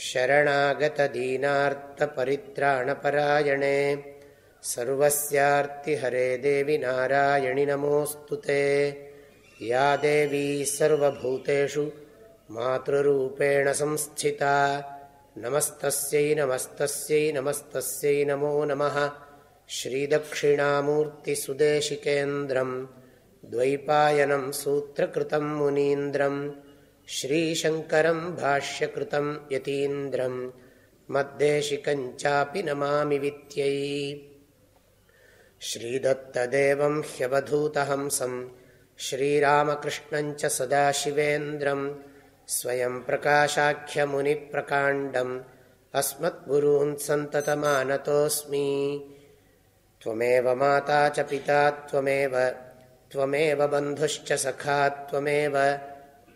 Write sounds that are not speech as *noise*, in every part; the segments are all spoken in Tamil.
शरणागतदीनार्तपरित्राणपरायणे सर्वस्यार्तिहरे देवि नारायणि नमोऽस्तु ते। या देवी सर्वभूतेषु मातृरूपेण संस्थिता। नमस्तस्यै नमस्तस्यै नमस्तस्यै नमो नमः। श्रीदक्षिणामूर्तिसुदेशिकेन्द्रम् द्वैपायनं सूत्रकृतं मुनीन्द्रम् श्रीशङ्करम् भाष्यकृतम् यतीन्द्रम् मद्देशिकञ्चापि नमामि वित्यै श्रीदत्तदेवं ह्यवधूतहंसम् श्रीरामकृष्णञ्च सदाशिवेन्द्रम् स्वयं प्रकाशाख्यमुनिप्रकाण्डम् अस्मद्गुरून् सन्ततमानतोऽस्मि त्वमेव माता च पिता त्वमेव त्वमेव बन्धुश्च सखा त्वमेव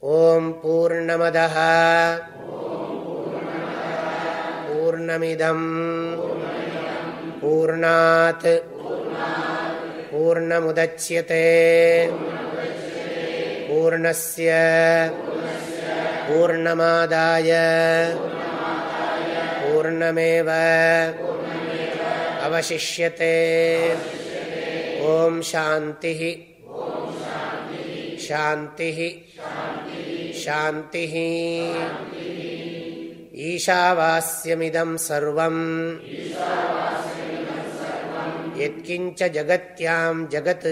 ஓம் பூர்ணமத பூர்ணமிதம். பூர்ணாத். பூர்ணமுதட்சியே பூர்ணய பூர்ணமாதாய. பூர்ணமேவ. அவசிஷ்யத்தை ஓம் சாந்தி சாந்தி शान्तिः। ईशावास्यमिदं सर्वम् यत्किञ्च जगत्यां जगत्।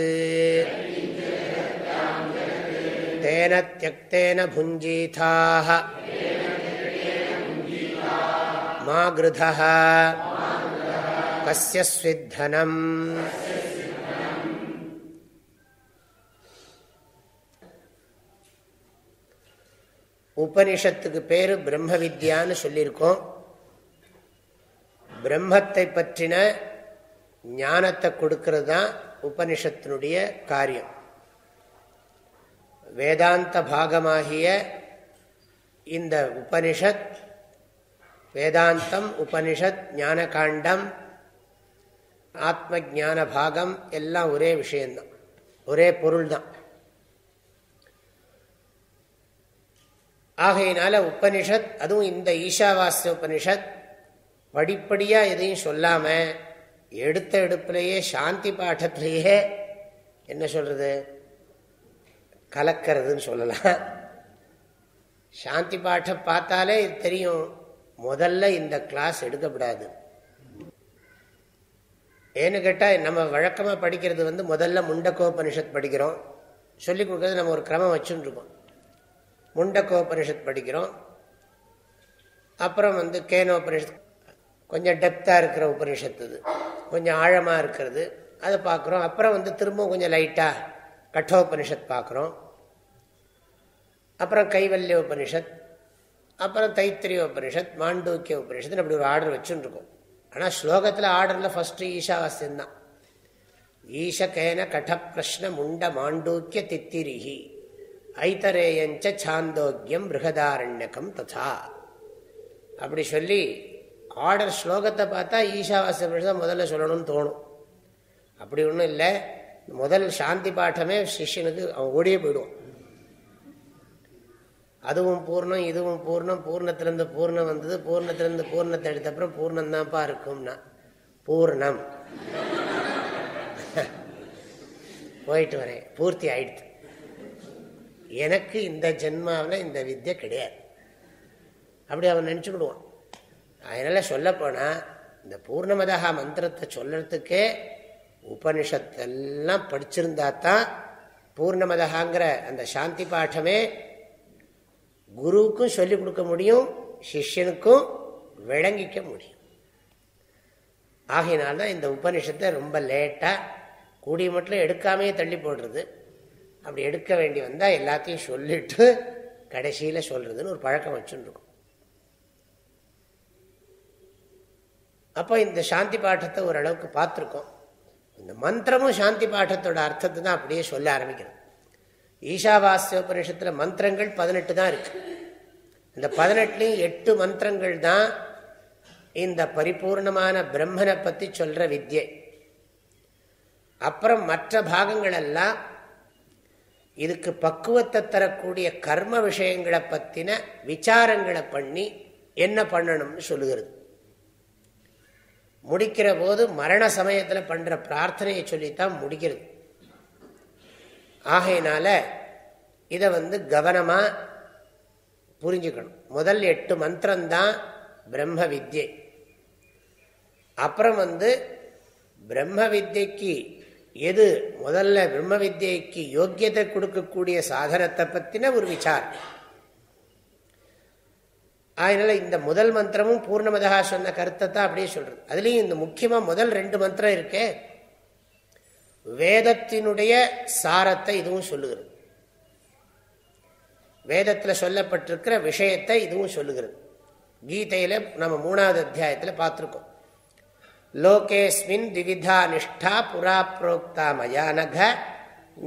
तेन त्यक्तेन भुञ्जीथाः। मा गृधः। कस्य स्विद्धनम्। உபனிஷத்துக்கு பேரு பிரம்ம வித்யான்னு சொல்லியிருக்கோம். பிரம்மத்தை பற்றின ஞானத்தை கொடுக்கறது தான் உபனிஷத்தினுடைய காரியம். வேதாந்த பாகமாகிய இந்த உபனிஷத் வேதாந்தம் உபனிஷத் ஞான காண்டம் ஆத்ம ஜான பாகம் எல்லாம் ஒரே விஷயம்தான். ஒரே பொருள் தான் ஆகையினால உபனிஷத் அதுவும் இந்த ஈஷாவாசிய உபனிஷத் படிப்படியாக எதையும் சொல்லாமல் எடுத்த எடுப்பிலேயே சாந்தி பாட்டத்திலேயே என்ன சொல்கிறது கலக்கிறதுன்னு சொல்லலாம். சாந்தி பாட்டம் பார்த்தாலே தெரியும். முதல்ல இந்த கிளாஸ் எடுக்கப்படாது. ஏன்னு கேட்டால் நம்ம வழக்கமாக படிக்கிறது வந்து முதல்ல முண்டக்கோபனிஷத் படிக்கிறோம். சொல்லிக் கொடுக்கறது நம்ம ஒரு கிரமம் வச்சுருக்கோம் முண்டக்கோபனிஷத் படிக்கிறோம். அப்புறம் வந்து கேனோபனிஷத் கொஞ்சம் டெப்த்தாக இருக்கிற உபனிஷத்து இது. கொஞ்சம் ஆழமாக இருக்கிறது. அதை பார்க்குறோம். அப்புறம் வந்து திரும்பவும் கொஞ்சம் லைட்டாக கட்டோபனிஷத் பார்க்குறோம். அப்புறம் கைவல்ய உபனிஷத் அப்புறம் தைத்திரிய உபனிஷத் மாண்டூக்கிய உபனிஷத்து அப்படி ஒரு ஆர்டர் வச்சுருக்கோம். ஆனால் ஸ்லோகத்தில் ஆர்டரில் ஃபஸ்ட்டு ஈஷாவாசியம் தான் ஈஷகேன கடப்பிரஷ்ன முண்ட மாண்டூக்கிய தித்திரிஹி. ஐத்தரேயஞ்ச சாந்தோக்கியம் பிருகதாரண்யகம் ததா. அப்படி சொல்லி ஆர்டர் ஸ்லோகத்தை பார்த்தா ஈஷாவாச தான் முதல்ல சொல்லணும்னு தோணும். அப்படி ஒன்றும் இல்லை. முதல் சாந்தி பாட்டமே சிஷ்யனுக்கு அவன் ஓடியே போயிடுவான். அதுவும் பூர்ணம் இதுவும் பூர்ணம் பூர்ணத்திலிருந்து பூர்ணம் வந்தது பூர்ணத்திலிருந்து பூர்ணத்தை எடுத்த அப்புறம் பூர்ணம் தான்ப்பா இருக்கும்னா பூர்ணம். *laughs* போயிட்டு வரேன். பூர்த்தி ஆயிடுத்து எனக்கு இந்த ஜென்மாவில் இந்த வித்தியை கிடையாது. அப்படி அவன் நினச்சிக்கிடுவான். அதனால் சொல்லப்போனால் இந்த பூர்ணமதா மந்திரத்தை சொல்கிறதுக்கே உபனிஷத்தெல்லாம் படிச்சிருந்தா தான் பூர்ணமதகாங்கிற அந்த சாந்தி பாட்டமே குருவுக்கும் சொல்லிக் கொடுக்க முடியும் சிஷ்யனுக்கும் விளங்கிக்க முடியும். ஆகையினால்தான் இந்த உபனிஷத்தை ரொம்ப லேட்டாக கூடிய மட்டும் எடுக்காமையே தள்ளி போடுறது. அப்படி எடுக்க வேண்டி வந்தால் எல்லாத்தையும் சொல்லிட்டு கடைசியில் சொல்றதுன்னு ஒரு பழக்கம் வச்சுருக்கும். அப்போ இந்த சாந்தி பாட்டத்தை ஓரளவுக்கு பார்த்துருக்கோம். இந்த மந்திரமும் சாந்தி பாட்டத்தோட அர்த்தத்தை தான் அப்படியே சொல்ல ஆரம்பிக்கிறது. ஈஷாவாசிய உபநிஷத்தில் மந்திரங்கள் பதினெட்டு தான் இருக்கு. இந்த பதினெட்டுலையும் எட்டு மந்திரங்கள் தான் இந்த பரிபூர்ணமான பிரம்மனை பற்றி சொல்கிற வித்யை. அப்புறம் மற்ற பாகங்கள் எல்லாம் இதுக்கு பக்குவத்தை தரக்கூடிய கர்ம விஷயங்களை பற்றின விசாரங்களை பண்ணி என்ன பண்ணணும்னு சொல்லுகிறது. முடிக்கிற போது மரண சமயத்தில் பண்ணுற பிரார்த்தனையை சொல்லித்தான் முடிக்கிறது. ஆகையினால இதை வந்து கவனமாக புரிஞ்சுக்கணும். முதல் எட்டு மந்திரம்தான் பிரம்ம வித்யை. அப்புறம் வந்து பிரம்ம வித்யக்கு எது முதல்ல பிரம்ம வித்யக்கு யோக்கியத்தை கொடுக்கக்கூடிய சாதனத்தை பற்றின ஒரு விசார் அதனால இந்த முதல் மந்திரமும் பூர்ணமதகா சொன்ன கருத்தை தான் அப்படியே சொல்றது. அதுலேயும் இந்த முக்கியமாக முதல் ரெண்டு மந்திரம் இருக்கே. வேதத்தினுடைய சாரத்தை இதுவும் சொல்லுகிறது. வேதத்தில் சொல்லப்பட்டிருக்கிற விஷயத்தை இதுவும் சொல்லுகிறது. கீதையில் நம்ம மூணாவது அத்தியாயத்தில் பார்த்துருக்கோம். லோகேஸ்மின் திவிதா நிஷ்டா புரா புரோக்தா மயானக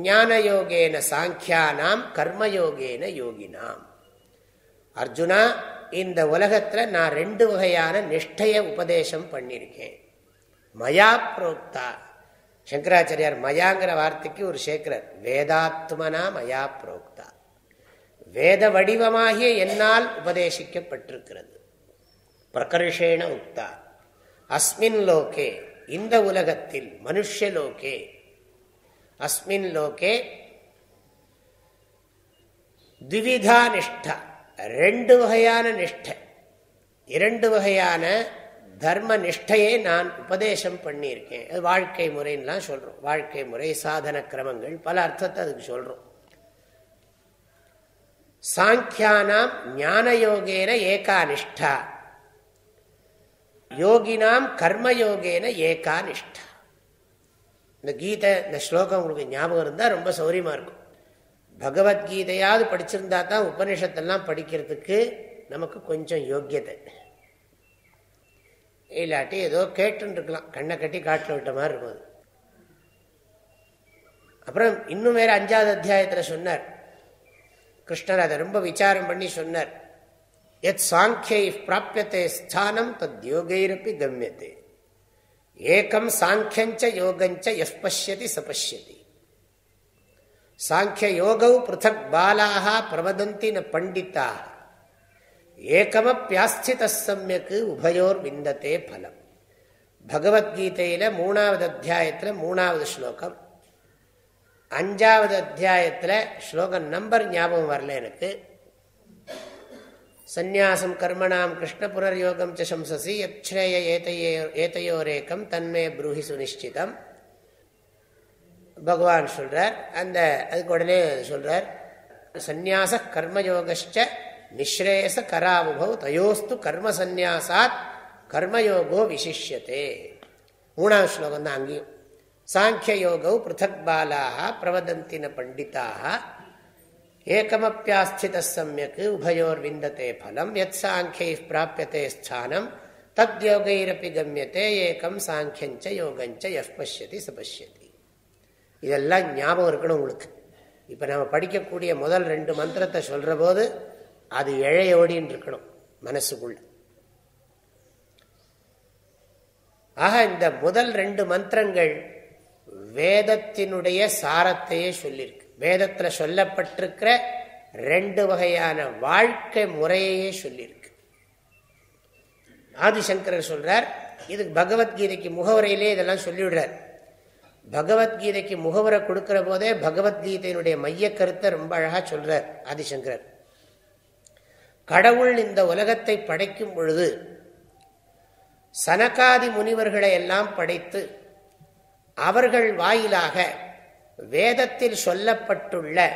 ஞானயோகேன சாங்கியானாம் கர்மயோகேன யோகினாம் அர்ஜுனா இந்த உலகத்தில் நான் ரெண்டு வகையான நிஷ்டைய உபதேசம் பண்ணியிருக்கேன். மயா புரோக்தா. சங்கராச்சாரியார் மயாங்கிற வார்த்தைக்கு ஒரு சேர்க்கிறார் வேதாத்மனா மயா புரோக்தா. வேத வடிவமாகிய என்னால் உபதேசிக்கப்பட்டிருக்கிறது. பிரகர்ஷேன உக்தா. அஸ்மின் லோகே இந்த உலகத்தில் மனுஷலோகே அஸ்மின் லோகே திவிதா நிஷ்டா ரெண்டு வகையான நிஷ்டை. இரண்டு வகையான தர்ம நிஷ்டையை நான் உபதேசம் பண்ணியிருக்கேன். அது வாழ்க்கை முறைன்னெலாம் சொல்கிறோம் வாழ்க்கை முறை சாதன கிரமங்கள் பல அர்த்தத்தை அதுக்கு சொல்கிறோம் சாங்கியானாம் ஞானயோகேன ஏகா நிஷ்டா யோகினாம் கர்மயோகேன ஏகா நிஷ்டா இந்த கீதை இந்த ஸ்லோகம் உங்களுக்கு ஞாபகம் இருந்தால் ரொம்ப சௌரியமாக இருக்கும். பகவத்கீதையாவது படிச்சிருந்தா தான் உபனிஷத்தெல்லாம் படிக்கிறதுக்கு நமக்கு கொஞ்சம் யோக்கியதை. இல்லாட்டி ஏதோ கேட்டுருக்கலாம் கண்ணை கட்டி காட்டில் விட்ட மாதிரி இருக்கும் அப்புறம் இன்னும் வேற அஞ்சாவது அத்தியாயத்தில் சொன்னார். கிருஷ்ணர் அதை ரொம்ப விசாரம் பண்ணி சொன்னார். எத் சாங்கியை பிராபியத்தை ஸ்தானம் தத் யோகைரப்பி கம்யத்தை ஏகம் சாங்கியஞ்ச யோகஞ்ச எஸ் பசியதி சபஷ்யதி சாங்கிய யோகௌ பிருத்தக் பாலாக பிரவதந்தி ந பண்டிதாக ஏகமப்பியாஸ்தித சமயக்கு உபயோர் விந்தத்தே பலம் பகவத்கீதையில மூணாவது அத்தியாயத்தில் மூணாவது ஸ்லோகம் அஞ்சாவது அத்தியாயத்தில் ஸ்லோகம் நம்பர் ஞாபகம் வரல எனக்கு சந்நியாசம் கர்மணாம் கிருஷ்ண புனர்யோகம் சம்சசி யக்ஷேய ஏதையோரேக்கம் தன்மே புரூஹி சுனிஷ்டிதம். பகவான் சொல்கிறார் அந்த அதுக்கு உடனே சொல்கிறார் சந்நியாச கர்மயோகச்ச நிஸ்ரேயச கராபுபவ் தயோஸ்து கர்ம சந்நியாசாத் கர்மயோகோ விசிஷ்யத்தே மூணாவது ஸ்லோகம் தான் அங்கேயும். சாங்கிய சாங்கியயோகௌ பிருத்தக் பாலாக பிரவதந்தின பண்டிதாக ஏகமப்பியாஸ்தித சமயக் உபயோர் விந்ததே பலம் எத் சாங்கியை பிராபியத்தே ஸ்தானம் தத் யோகைரப்பி கம்யத்தே ஏகம் சாங்கியஞ்ச யோகஞ்ச எஃப் பசியதி சபஷ்யதி இதெல்லாம் ஞாபகம் இருக்கணும் உங்களுக்கு. இப்போ நம்ம படிக்கக்கூடிய முதல் ரெண்டு மந்திரத்தை சொல்கிற போது அது இழையோடின்னு இருக்கணும் மனசுக்குள்ள. ஆக இந்த முதல் ரெண்டு மந்திரங்கள் வேதத்தினுடைய சாரத்தையே சொல்லியிருக்கு வேதத்தில் சொல்லப்பட்டிருக்கிற ரெண்டு வகையான வாழ்க்கை முறையையே சொல்லியிருக்கு. ஆதிசங்கரர் சொல்றார் இது பகவத்கீதைக்கு முகவரையிலே இதெல்லாம் சொல்லிவிடுறார். பகவத்கீதைக்கு முகவரை கொடுக்கிற போதே பகவத்கீதையினுடைய மைய கருத்தை ரொம்ப அழகா சொல்றார் ஆதிசங்கரர். கடவுள் இந்த உலகத்தை படைக்கும் பொழுது சனகாதி முனிவர்களை எல்லாம் படைத்து அவர்கள் வாயிலாக வேதத்தில் சொல்லப்பட்டுள்ள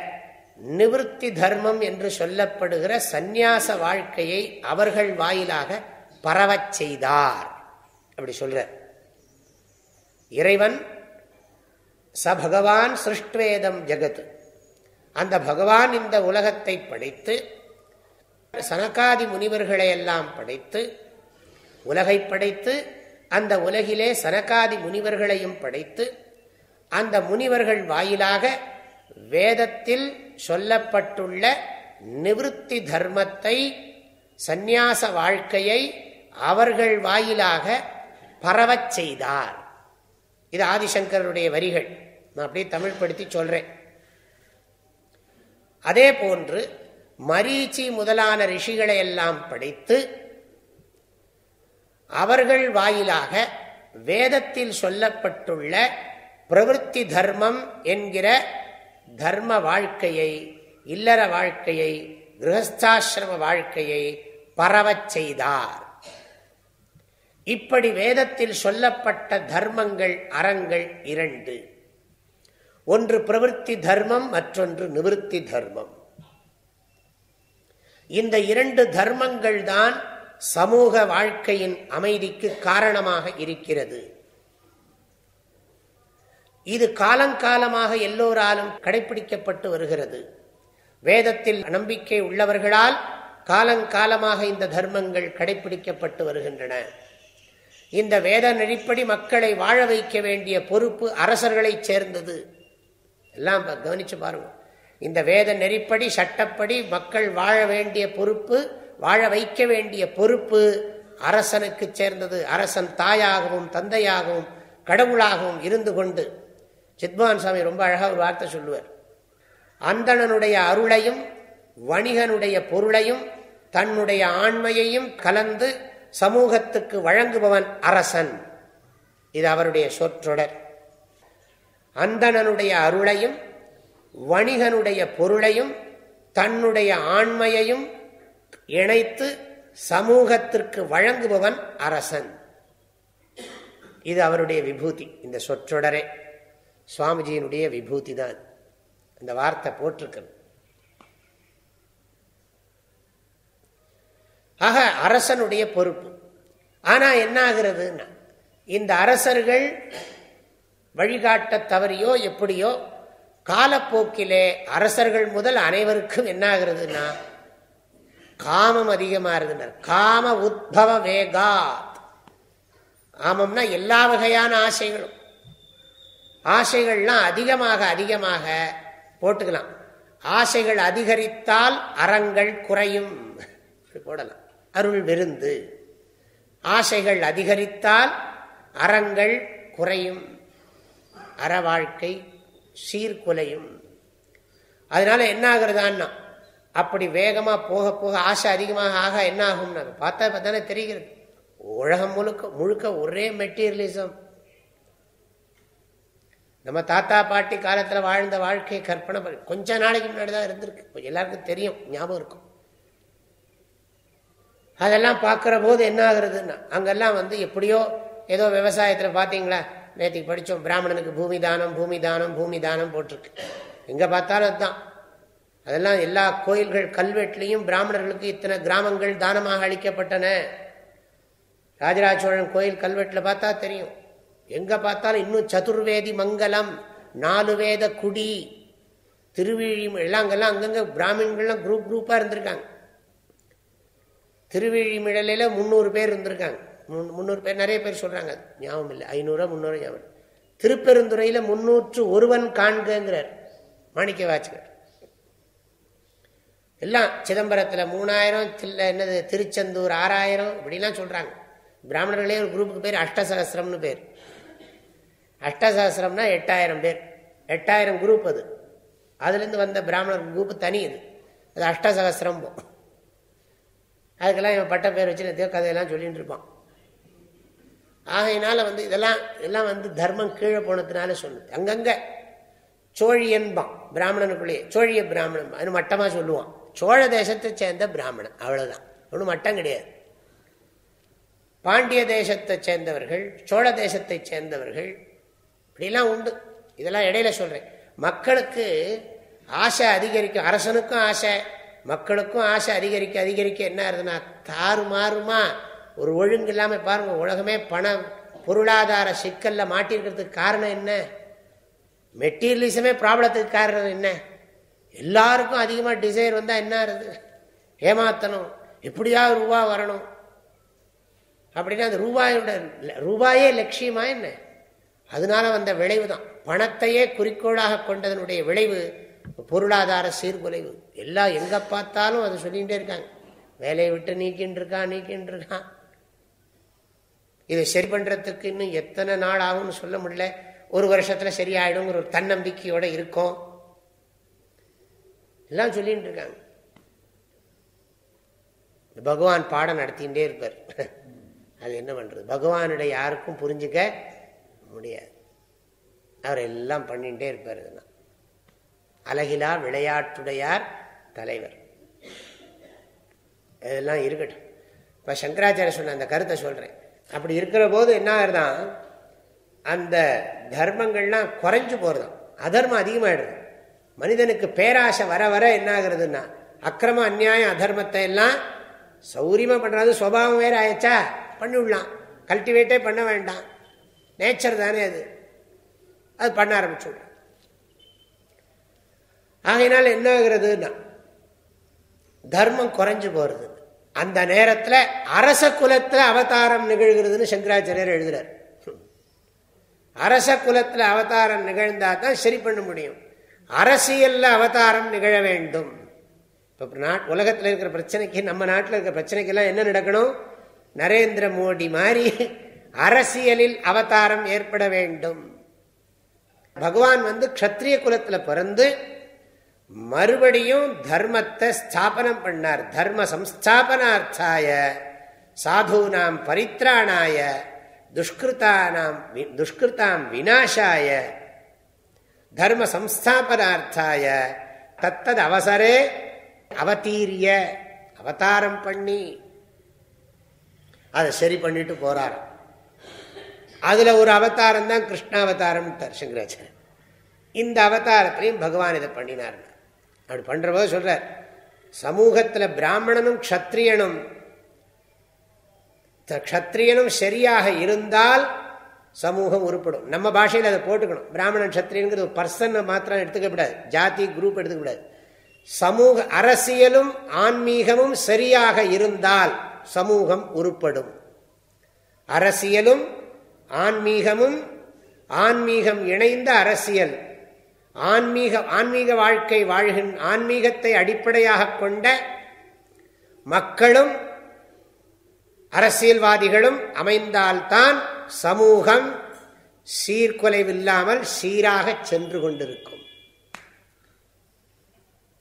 நிவர்த்தி தர்மம் என்று சொல்லப்படுகிற சந்நியாச வாழ்க்கையை அவர்கள் வாயிலாக பரவச் செய்தார். அப்படி சொல்ற. இறைவன் ச பகவான் சிருஷ்டுவேதம் ஜெகத். அந்த பகவான் இந்த உலகத்தை படைத்து சனகாதி முனிவர்களை எல்லாம் படைத்து உலகை படைத்து அந்த உலகிலே சனகாதி முனிவர்களையும் படைத்து அந்த முனிவர்கள் வாயிலாக வேதத்தில் சொல்லப்பட்டுள்ள நிவத்தி தர்மத்தை சந்நியாச வாழ்க்கையை அவர்கள் வாயிலாக பரவச் செய்தார். இது ஆதிசங்கருடைய வரிகள். நான் அப்படியே தமிழ் படுத்தி சொல்றேன். அதே போன்று மரீச்சி முதலான ரிஷிகளை எல்லாம் படைத்து அவர்கள் வாயிலாக வேதத்தில் சொல்லப்பட்டுள்ள பிரவருத்தி தர்மம் என்கிற தர்ம வாழ்க்கையை இல்லற வாழ்க்கையை கிரகஸ்தாசிரம வாழ்க்கையை பரவச் செய்தார். இப்படி வேதத்தில் சொல்லப்பட்ட தர்மங்கள் அறங்கள் இரண்டு. ஒன்று பிரவருத்தி தர்மம் மற்றொன்று நிவர்த்தி தர்மம். இந்த இரண்டு தர்மங்கள் தான் சமூக வாழ்க்கையின் அமைதிக்கு காரணமாக இருக்கிறது. இது காலங்காலமாக எல்லோராலும் கடைபிடிக்கப்பட்டு வருகிறது. வேதத்தில் நம்பிக்கை உள்ளவர்களால் காலங்காலமாக இந்த தர்மங்கள் கடைபிடிக்கப்பட்டு வருகின்றன. இந்த வேத நெறிப்படி மக்களை வாழ வைக்க வேண்டிய பொறுப்பு அரசர்களைச் சேர்ந்தது. எல்லாம் கவனிச்சு பாருங்க. இந்த வேத நெறிப்படி சட்டப்படி மக்கள் வாழ வேண்டிய பொறுப்பு வாழ வைக்க வேண்டிய பொறுப்பு அரசனுக்கு சேர்ந்தது. அரசன் தாயாகவும் தந்தையாகவும் கடவுளாகவும் இருந்து கொண்டு சித்மான் சுவாமி ரொம்ப அழகாக ஒரு வார்த்தை சொல்லுவார். அந்தணனுடைய அருளையும் வணிகனுடைய பொருளையும் தன்னுடைய ஆண்மையையும் கலந்து சமூகத்துக்கு வழங்குபவன் அரசன். இது அவருடைய சொற்றொடர். அந்தணனுடைய அருளையும் வணிகனுடைய பொருளையும் தன்னுடைய ஆண்மையையும் இணைத்து சமூகத்திற்கு வழங்குபவன் அரசன். இது அவருடைய விபூதி இந்த சொற்றொடரே. சுவாமிஜியினுடைய விபூதி தான் அந்த வார்த்தை போட்டிருக்கணும் ஆக அரசனுடைய பொறுப்பு. ஆனா என்ன ஆகிறதுன்னா இந்த அரசர்கள் வழிகாட்ட தவறியோ எப்படியோ காலப்போக்கிலே அரசர்கள் முதல் அனைவருக்கும் என்ன ஆகுறதுன்னா காமம் அதிகமா இருக்குனர் காம உத்பவ வேகாத். காமம்னா எல்லா வகையான ஆசைகளும். ஆசைகள்லாம் அதிகமாக அதிகமாக போட்டுக்கலாம். ஆசைகள் அதிகரித்தால் அறங்கள் குறையும். போடலாம். அருள் விருந்து. ஆசைகள் அதிகரித்தால் அறங்கள் குறையும். அற வாழ்க்கை சீர்குலையும். அதனால என்ன ஆகுறதான்னா அப்படி வேகமாக போக போக ஆசை அதிகமாக ஆக என்ன ஆகும்னா பார்த்தா பார்த்தானே தெரிகிறது. உலகம் முழுக்க முழுக்க ஒரே மெட்டீரியலிசம். நம்ம தாத்தா பாட்டி காலத்தில் வாழ்ந்த வாழ்க்கையை கற்பனை பண்ணி கொஞ்ச நாளைக்கு முன்னாடி தான் இருந்திருக்கு எல்லாருக்கும் தெரியும் ஞாபகம் இருக்கும். அதெல்லாம் பார்க்குற போது என்ன ஆகுறதுன்னா அங்கெல்லாம் வந்து எப்படியோ ஏதோ விவசாயத்தில் பார்த்தீங்களா நேற்றுக்கு படித்தோம் பிராமணனுக்கு பூமி தானம் பூமி தானம் பூமி தானம் போட்டிருக்கு. எங்கே பார்த்தாலும் அதுதான். அதெல்லாம் எல்லா கோயில்கள் கல்வெட்டுலேயும் பிராமணர்களுக்கு இத்தனை கிராமங்கள் தானமாக அளிக்கப்பட்டன. ராஜராஜ சோழன் கோயில் கல்வெட்டில் பார்த்தா தெரியும். எங்கே பார்த்தாலும் இன்னும் சதுர்வேதி மங்கலம் நாலு வேத குடி திருவிழி எல்லாங்கெல்லாம் அங்கங்கே பிராமின்கள்லாம் குரூப் குரூப்பாக இருந்திருக்காங்க. திருவிழிமிழலையில் முந்நூறு பேர் இருந்திருக்காங்க. முந்நூறு பேர் நிறைய பேர் சொல்கிறாங்க ஞாபகம் இல்லை. ஐநூறுரூவா முந்நூறு ஞாபகம் திருப்பெருந்துறையில் முன்னூற்று ஒருவன் காண்கிறார் மாணிக்க வாச்சகர் எல்லாம் சிதம்பரத்தில் மூணாயிரம் தில்ல என்னது திருச்செந்தூர் ஆறாயிரம் இப்படிலாம் சொல்கிறாங்க பிராமணர்களே ஒரு குரூப்புக்கு பேர் அஷ்டசகசிரம்னு பேர். அஷ்டசாஸ்திரம்னா எட்டாயிரம் பேர். எட்டாயிரம் குரூப் அது. அதுலேருந்து வந்த பிராமணர் குரூப் தனி இது. அது அஷ்டசகசிரம் அதுக்கெல்லாம் இவன் பட்ட பேர் வச்சு நிறைய கதையெல்லாம் சொல்லிட்டு இருப்பான். ஆகையினால வந்து இதெல்லாம் எல்லாம் வந்து தர்மம் கீழே போனதுனால சொல்லுது. அங்கங்கே சோழியன்பான் பிராமணனுக்குள்ளேயே. சோழிய பிராமணன் அது மட்டமாக சொல்லுவான். சோழ தேசத்தை சேர்ந்த பிராமணன். அவ்வளோதான் ஒன்றும் மட்டம் கிடையாது. பாண்டிய தேசத்தை சேர்ந்தவர்கள் சோழ தேசத்தை சேர்ந்தவர்கள் இப்படிலாம் உண்டு. இதெல்லாம் இடையில சொல்கிறேன் மக்களுக்கு ஆசை அதிகரிக்கும். அரசனுக்கும் ஆசை மக்களுக்கும் ஆசை அதிகரிக்க அதிகரிக்க என்ன ஆகுதுன்னா தாறுமாறுமா ஒரு ஒழுங்கு இல்லாமல் பாருங்க உலகமே பணம் பொருளாதார சிக்கலில் மாட்டிருக்கிறதுக்கு காரணம் என்ன? மெட்டீரியலிசமே ப்ராப்ளத்துக்கு காரணம் என்ன? எல்லாருக்கும் அதிகமாக டிசைர் வந்தால் என்ன ஆகுது? ஏமாத்தணும். எப்படியாவது ரூபா வரணும். அப்படின்னா அந்த ரூபாயோட ரூபாயே லட்சியமா என்ன? அதனால வந்த விளைவு தான். பணத்தையே குறிக்கோளாக கொண்டதனுடைய விளைவு பொருளாதார சீர்குலைவு. எல்லாம் எங்கே பார்த்தாலும் அதை சொல்லிகிட்டே இருக்காங்க. வேலையை விட்டு நீக்கின்னு இருக்கான் நீக்கின்னு இருக்கான் இதை சரி பண்ணுறதுக்கு இன்னும் எத்தனை நாள் ஆகும்னு சொல்ல முடியல. ஒரு வருஷத்தில் சரியாயிடுங்கிற ஒரு தன்னம்பிக்கையோட இருக்கும். எல்லாம் சொல்லிட்டு இருக்காங்க. பகவான் பாடம் நடத்திகிட்டே இருப்பார். அது என்ன பண்ணுறது பகவானுடைய யாருக்கும் புரிஞ்சுக்க முடியாது. அவர் எல்லாம் பண்ணிகிட்டே இருப்பார் இதெல்லாம். அழகிலா விளையாட்டுடையார் தலைவர். இதெல்லாம் இருக்கட்டும். இப்போ சங்கராச்சாரிய சொன்ன அந்த கருத்தை சொல்கிறேன் அப்படி இருக்கிற போது என்ன ஆகுதான் அந்த தர்மங்கள்லாம் குறைஞ்சு போகிறதாம் அதர்மம் அதிகமாகிடுது மனிதனுக்கு பேராசை வர வர என்ன ஆகுறதுன்னா அக்கிரம அந்நியாயம் அதர்மத்தை எல்லாம் சௌரியமாக பண்ணுறது சுவாவம் வேற ஆயிடுச்சா? பண்ணிவிடலாம். கல்டிவேட்டே பண்ண வேண்டாம். நேச்சர் தானே அது. அது பண்ண ஆரம்பிச்சுடலாம் ஆகையினால என்ன ஆகுறதுன்னா தர்மம் குறைஞ்சு போறது. அந்த நேரத்தில் அரச குலத்தில் அவதாரம் நிகழ்கிறதுன்னு சங்கராச்சாரியர் எழுதுறார். அரச குலத்தில் அவதாரம் நிகழ்ந்தா தான் சரி பண்ண முடியும். அரசியலில் அவதாரம் நிகழ வேண்டும். இப்போ நாட் உலகத்தில் இருக்கிற பிரச்சனைக்கு நம்ம நாட்டில் இருக்கிற பிரச்சனைக்கெல்லாம் என்ன நடக்கணும்? நரேந்திர மோடி மாதிரி அரசியலில் அவதாரம் ஏற்பட வேண்டும். பகவான் வந்து கத்திரிய குலத்தில் பிறந்து மறுபடியும் தர்மத்தை ஸ்தாபனம் பண்ணார். தர்ம சம்ஸ்தாபனார்த்தாய சாதுனாம் பரித்ராணாய துஷ்கிருத்தானாம் துஷ்கிருத்தாம் வினாசாய தர்ம சம்ஸ்தாபனார்த்தாய தத்தது அவசரே அவதீரிய அவதாரம் பண்ணி அதை சரி பண்ணிட்டு போறாராம். அதுல ஒரு அவதாரம் தான் கிருஷ்ணாவதாரம் சங்கராச்சாரியர். இந்த அவதாரத்திலையும் பகவான் இதை பண்ணினார். அப்படி பண்ணுற போது சொல்றார் சமூகத்தில் பிராமணனும் க்ஷத்ரியனும் க்ஷத்ரியனும் சரியாக இருந்தால் சமூகம் உருப்படும். நம்ம பாஷையில் அதை போட்டுக்கணும். பிராமணன் சத்திரியனுங்கிறது ஒரு பர்சன் மாத்திரம் எடுத்துக்க கூடாது. ஜாதி குரூப் எடுத்துக்கப்படாது சமூக அரசியலும் ஆன்மீகமும் சரியாக இருந்தால் சமூகம் உருப்படும். அரசியலும் ஆன்மீகமும் ஆன்மீகம் இணைந்த அரசியல். ஆன்மீக ஆன்மீக வாழ்க்கை வாழ்கின் ஆன்மீகத்தை அடிப்படையாக கொண்ட மக்களும் அரசியல்வாதிகளும் அமைந்தால்தான் சமூகம் சீர்குலைவில்லாமல் சீராக சென்று கொண்டிருக்கும்.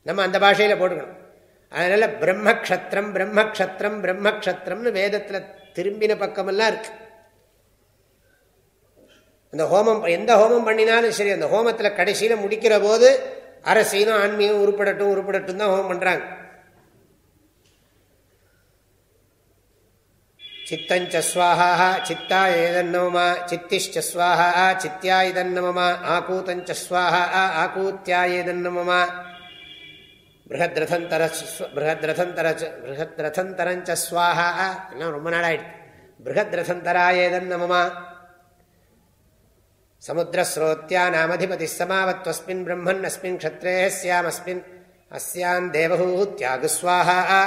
நம்ம அந்த பாஷையில் போட்டுக்கணும். அதனால பிரம்மக்ஷத்திரம் பிரம்மக்ஷத்திரம் பிரம்மக்ஷத்திரம்னு வேதத்தில் திரும்பின பக்கமெல்லாம் இருக்கு. அந்த ஹோமம் எந்த ஹோமம் பண்ணினாலும் சரி அந்த ஹோமத்தில் கடைசியில் முடிக்கிற போது அரசியலும் ஆன்மீகம் உருப்படட்டும் உருப்படட்டும் தான் ஹோமம் பண்ணுறாங்க சித்தஞ்சஸ்வாஹா சித்தா ஏதன்னமமா சித்திஷ்சஸ்வாஹா சித்தியா இதன்னமமா ஆகூத்தஞ்சஸ்வாஹா ஆகூத்தியா ஏதன்னமமா பிருகத்ரதந்தர பிருகத்ரதந்தர பிருகத்ரதந்தரஞ்ச ஸ்வாஹா எல்லாம் ரொம்ப நாளாயிடுது பிருகத்ரதந்தரா ஏதன்னமமா சமுத்திரஸ்ரோத்யா நாமதிபதி சமாவத்வஸ்மின் பிரம்மன் அஸ்மின் க்ஷத்ரே சியாமஸ்மின் அஸ்யான் தேவஹூத்யாகுஸ்வாஹா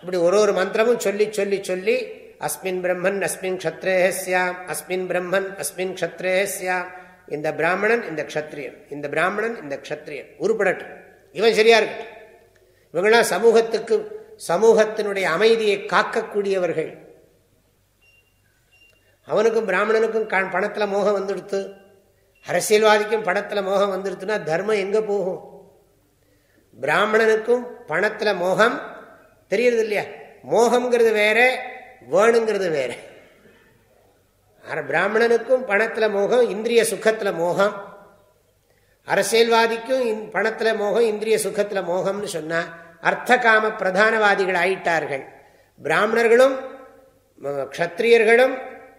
இப்படி ஒரு ஒரு மந்திரமும் சொல்லி சொல்லி சொல்லி அஸ்மின் பிரம்மன் அஸ்மின் க்ஷத்ரே சியாம் அஸ்மின் பிரம்மன் அஸ்மின் க்ஷத்ரே சியாம் இந்த பிராமணன் இந்த க்ஷத்ரியன் இந்த பிராமணன் இந்த க்ஷத்ரியன். உருப்படட்டும். இவன் சரியா இருக்கட்டும். இவங்களாம் சமூகத்துக்கு சமூகத்தினுடைய அமைதியை காக்கக்கூடியவர்கள். அவனுக்கும் பிராமணனுக்கும் பணத்தில் மோகம் வந்துடுத்து. அரசியல்வாதிக்கும் பணத்தில் மோகம் வந்துடுத்துன்னா தர்மம் எங்கே போகும்? பிராமணனுக்கும் பணத்தில் மோகம் தெரியுறது இல்லையா மோகம்ங்கிறது வேற வேணுங்கிறது வேற. பிராமணனுக்கும் பணத்தில் மோகம் இந்திரிய சுகத்தில் மோகம். அரசியல்வாதிக்கும் பணத்தில் மோகம் இந்திரிய சுகத்தில் மோகம்னு சொன்னா அர்த்த காம பிரதானவாதிகள் ஆயிட்டார்கள் பிராமணர்களும் க்ஷத்திரியர்களும்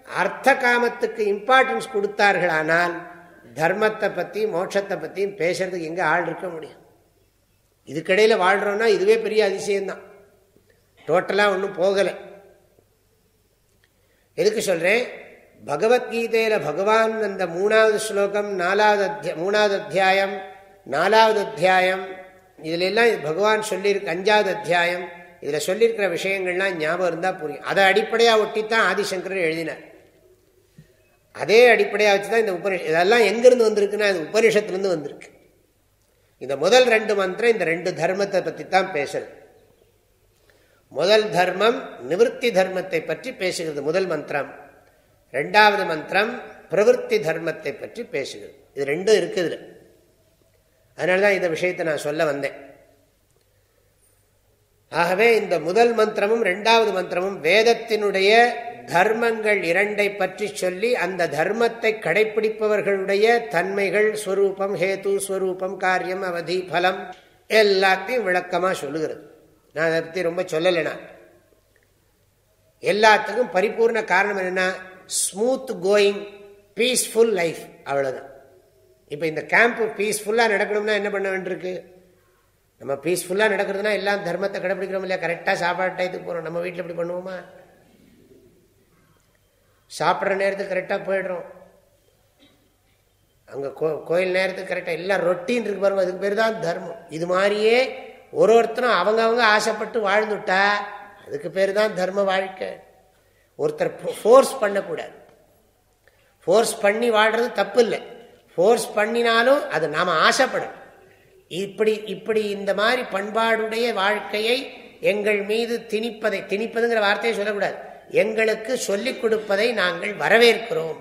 அர்த்த காமத்துக்கு இம்பார்ட்டன்ஸ் கொடுத்தார்கள் ஆனால் தர்மத்தை பற்றி மோட்சத்தை பற்றியும் பேசுறதுக்கு எங்கே ஆள் இருக்க முடியும்? இதுக்கடையில் வாழ்கிறோன்னா இதுவே பெரிய அதிசயம்தான். டோட்டலாக ஒன்றும் போகலை. எதுக்கு சொல்கிறேன் பகவத்கீதையில் பகவான் அந்த மூணாவது ஸ்லோகம் நாலாவது அத்தியா மூணாவது அத்தியாயம் நாலாவது அத்தியாயம் இதுல எல்லாம் பகவான் சொல்லியிருக்கு அஞ்சாவது அத்தியாயம் இதில் சொல்லியிருக்கிற விஷயங்கள்லாம் ஞாபகம் இருந்தால் புரியும். அதை அடிப்படையாக ஒட்டித்தான் ஆதிசங்கரர் எழுதினார். அதே அடிப்படையாக வச்சு தான் இந்த உபனிஷ இதெல்லாம் எங்கிருந்து வந்திருக்குன்னா இந்த உபனிஷத்துலேருந்து வந்திருக்கு. இந்த முதல் ரெண்டு மந்திரம் இந்த ரெண்டு தர்மத்தை பற்றி தான் பேசுறது முதல் தர்மம் நிவர்த்தி தர்மத்தை பற்றி பேசுகிறது முதல் மந்திரம். ரெண்டாவது மந்திரம் பிரவருத்தி தர்மத்தை பற்றி பேசுகிறது. இது ரெண்டும் இருக்குது அதனால தான் இந்த விஷயத்தை நான் சொல்ல வந்தேன். ஆகவே இந்த முதல் மந்திரமும் ரெண்டாவது மந்திரமும் வேதத்தினுடைய தர்மங்கள் இரண்டை பற்றி சொல்லி அந்த தர்மத்தை கடைபிடிப்பவர்களுடைய தன்மைகள் ஸ்வரூபம் ஹேது ஸ்வரூபம் காரியம் அவதி பலம் எல்லாத்தையும் விளக்கமாக சொல்லுகிறது. நான் அதை பற்றி ரொம்ப சொல்லலைனா எல்லாத்துக்கும் பரிபூர்ண காரணம் என்னென்னா ஸ்மூத் கோயிங் பீஸ்ஃபுல் லைஃப் அவ்வளோதான் இப்போ இந்த கேம்ப் பீஸ்ஃபுல்லாக நடக்கணும்னா என்ன பண்ண வேண்டியிருக்கு? நம்ம பீஸ்ஃபுல்லாக நடக்கிறதுனா எல்லாம் தர்மத்தை கடைபிடிக்கிறோம் இல்லையா? கரெக்டாக சாப்பாடு டயத்துக்கு போகிறோம் நம்ம வீட்டில் இப்படி பண்ணுவோமா? சாப்பிட்ற நேரத்துக்கு கரெக்டாக போயிடுறோம். அங்கே கோ கோயில் நேரத்துக்கு கரெக்டாக எல்லாம் ரொட்டின்னு இருக்கு பாருங்க அதுக்கு பேர் தான் தர்மம். இது மாதிரியே ஒரு ஒருத்தரும் அவங்க அவங்க ஆசைப்பட்டு வாழ்ந்துட்டா அதுக்கு பேர் தான் தர்ம வாழ்க்கை. ஒருத்தர் ஃபோர்ஸ் பண்ணக்கூடாது. ஃபோர்ஸ் பண்ணி வாழ்றது தப்பு இல்லை ஃபோர்ஸ் பண்ணினாலும் அது நாம் ஆசைப்படும் இப்படி இப்படி இந்த மாதிரி பண்பாடுடைய வாழ்க்கையை எங்கள் மீது திணிப்பதை திணிப்பதுங்கிற வார்த்தையை சொல்லக்கூடாது. எங்களுக்கு சொல்லிக் கொடுப்பதை நாங்கள் வரவேற்கிறோம்.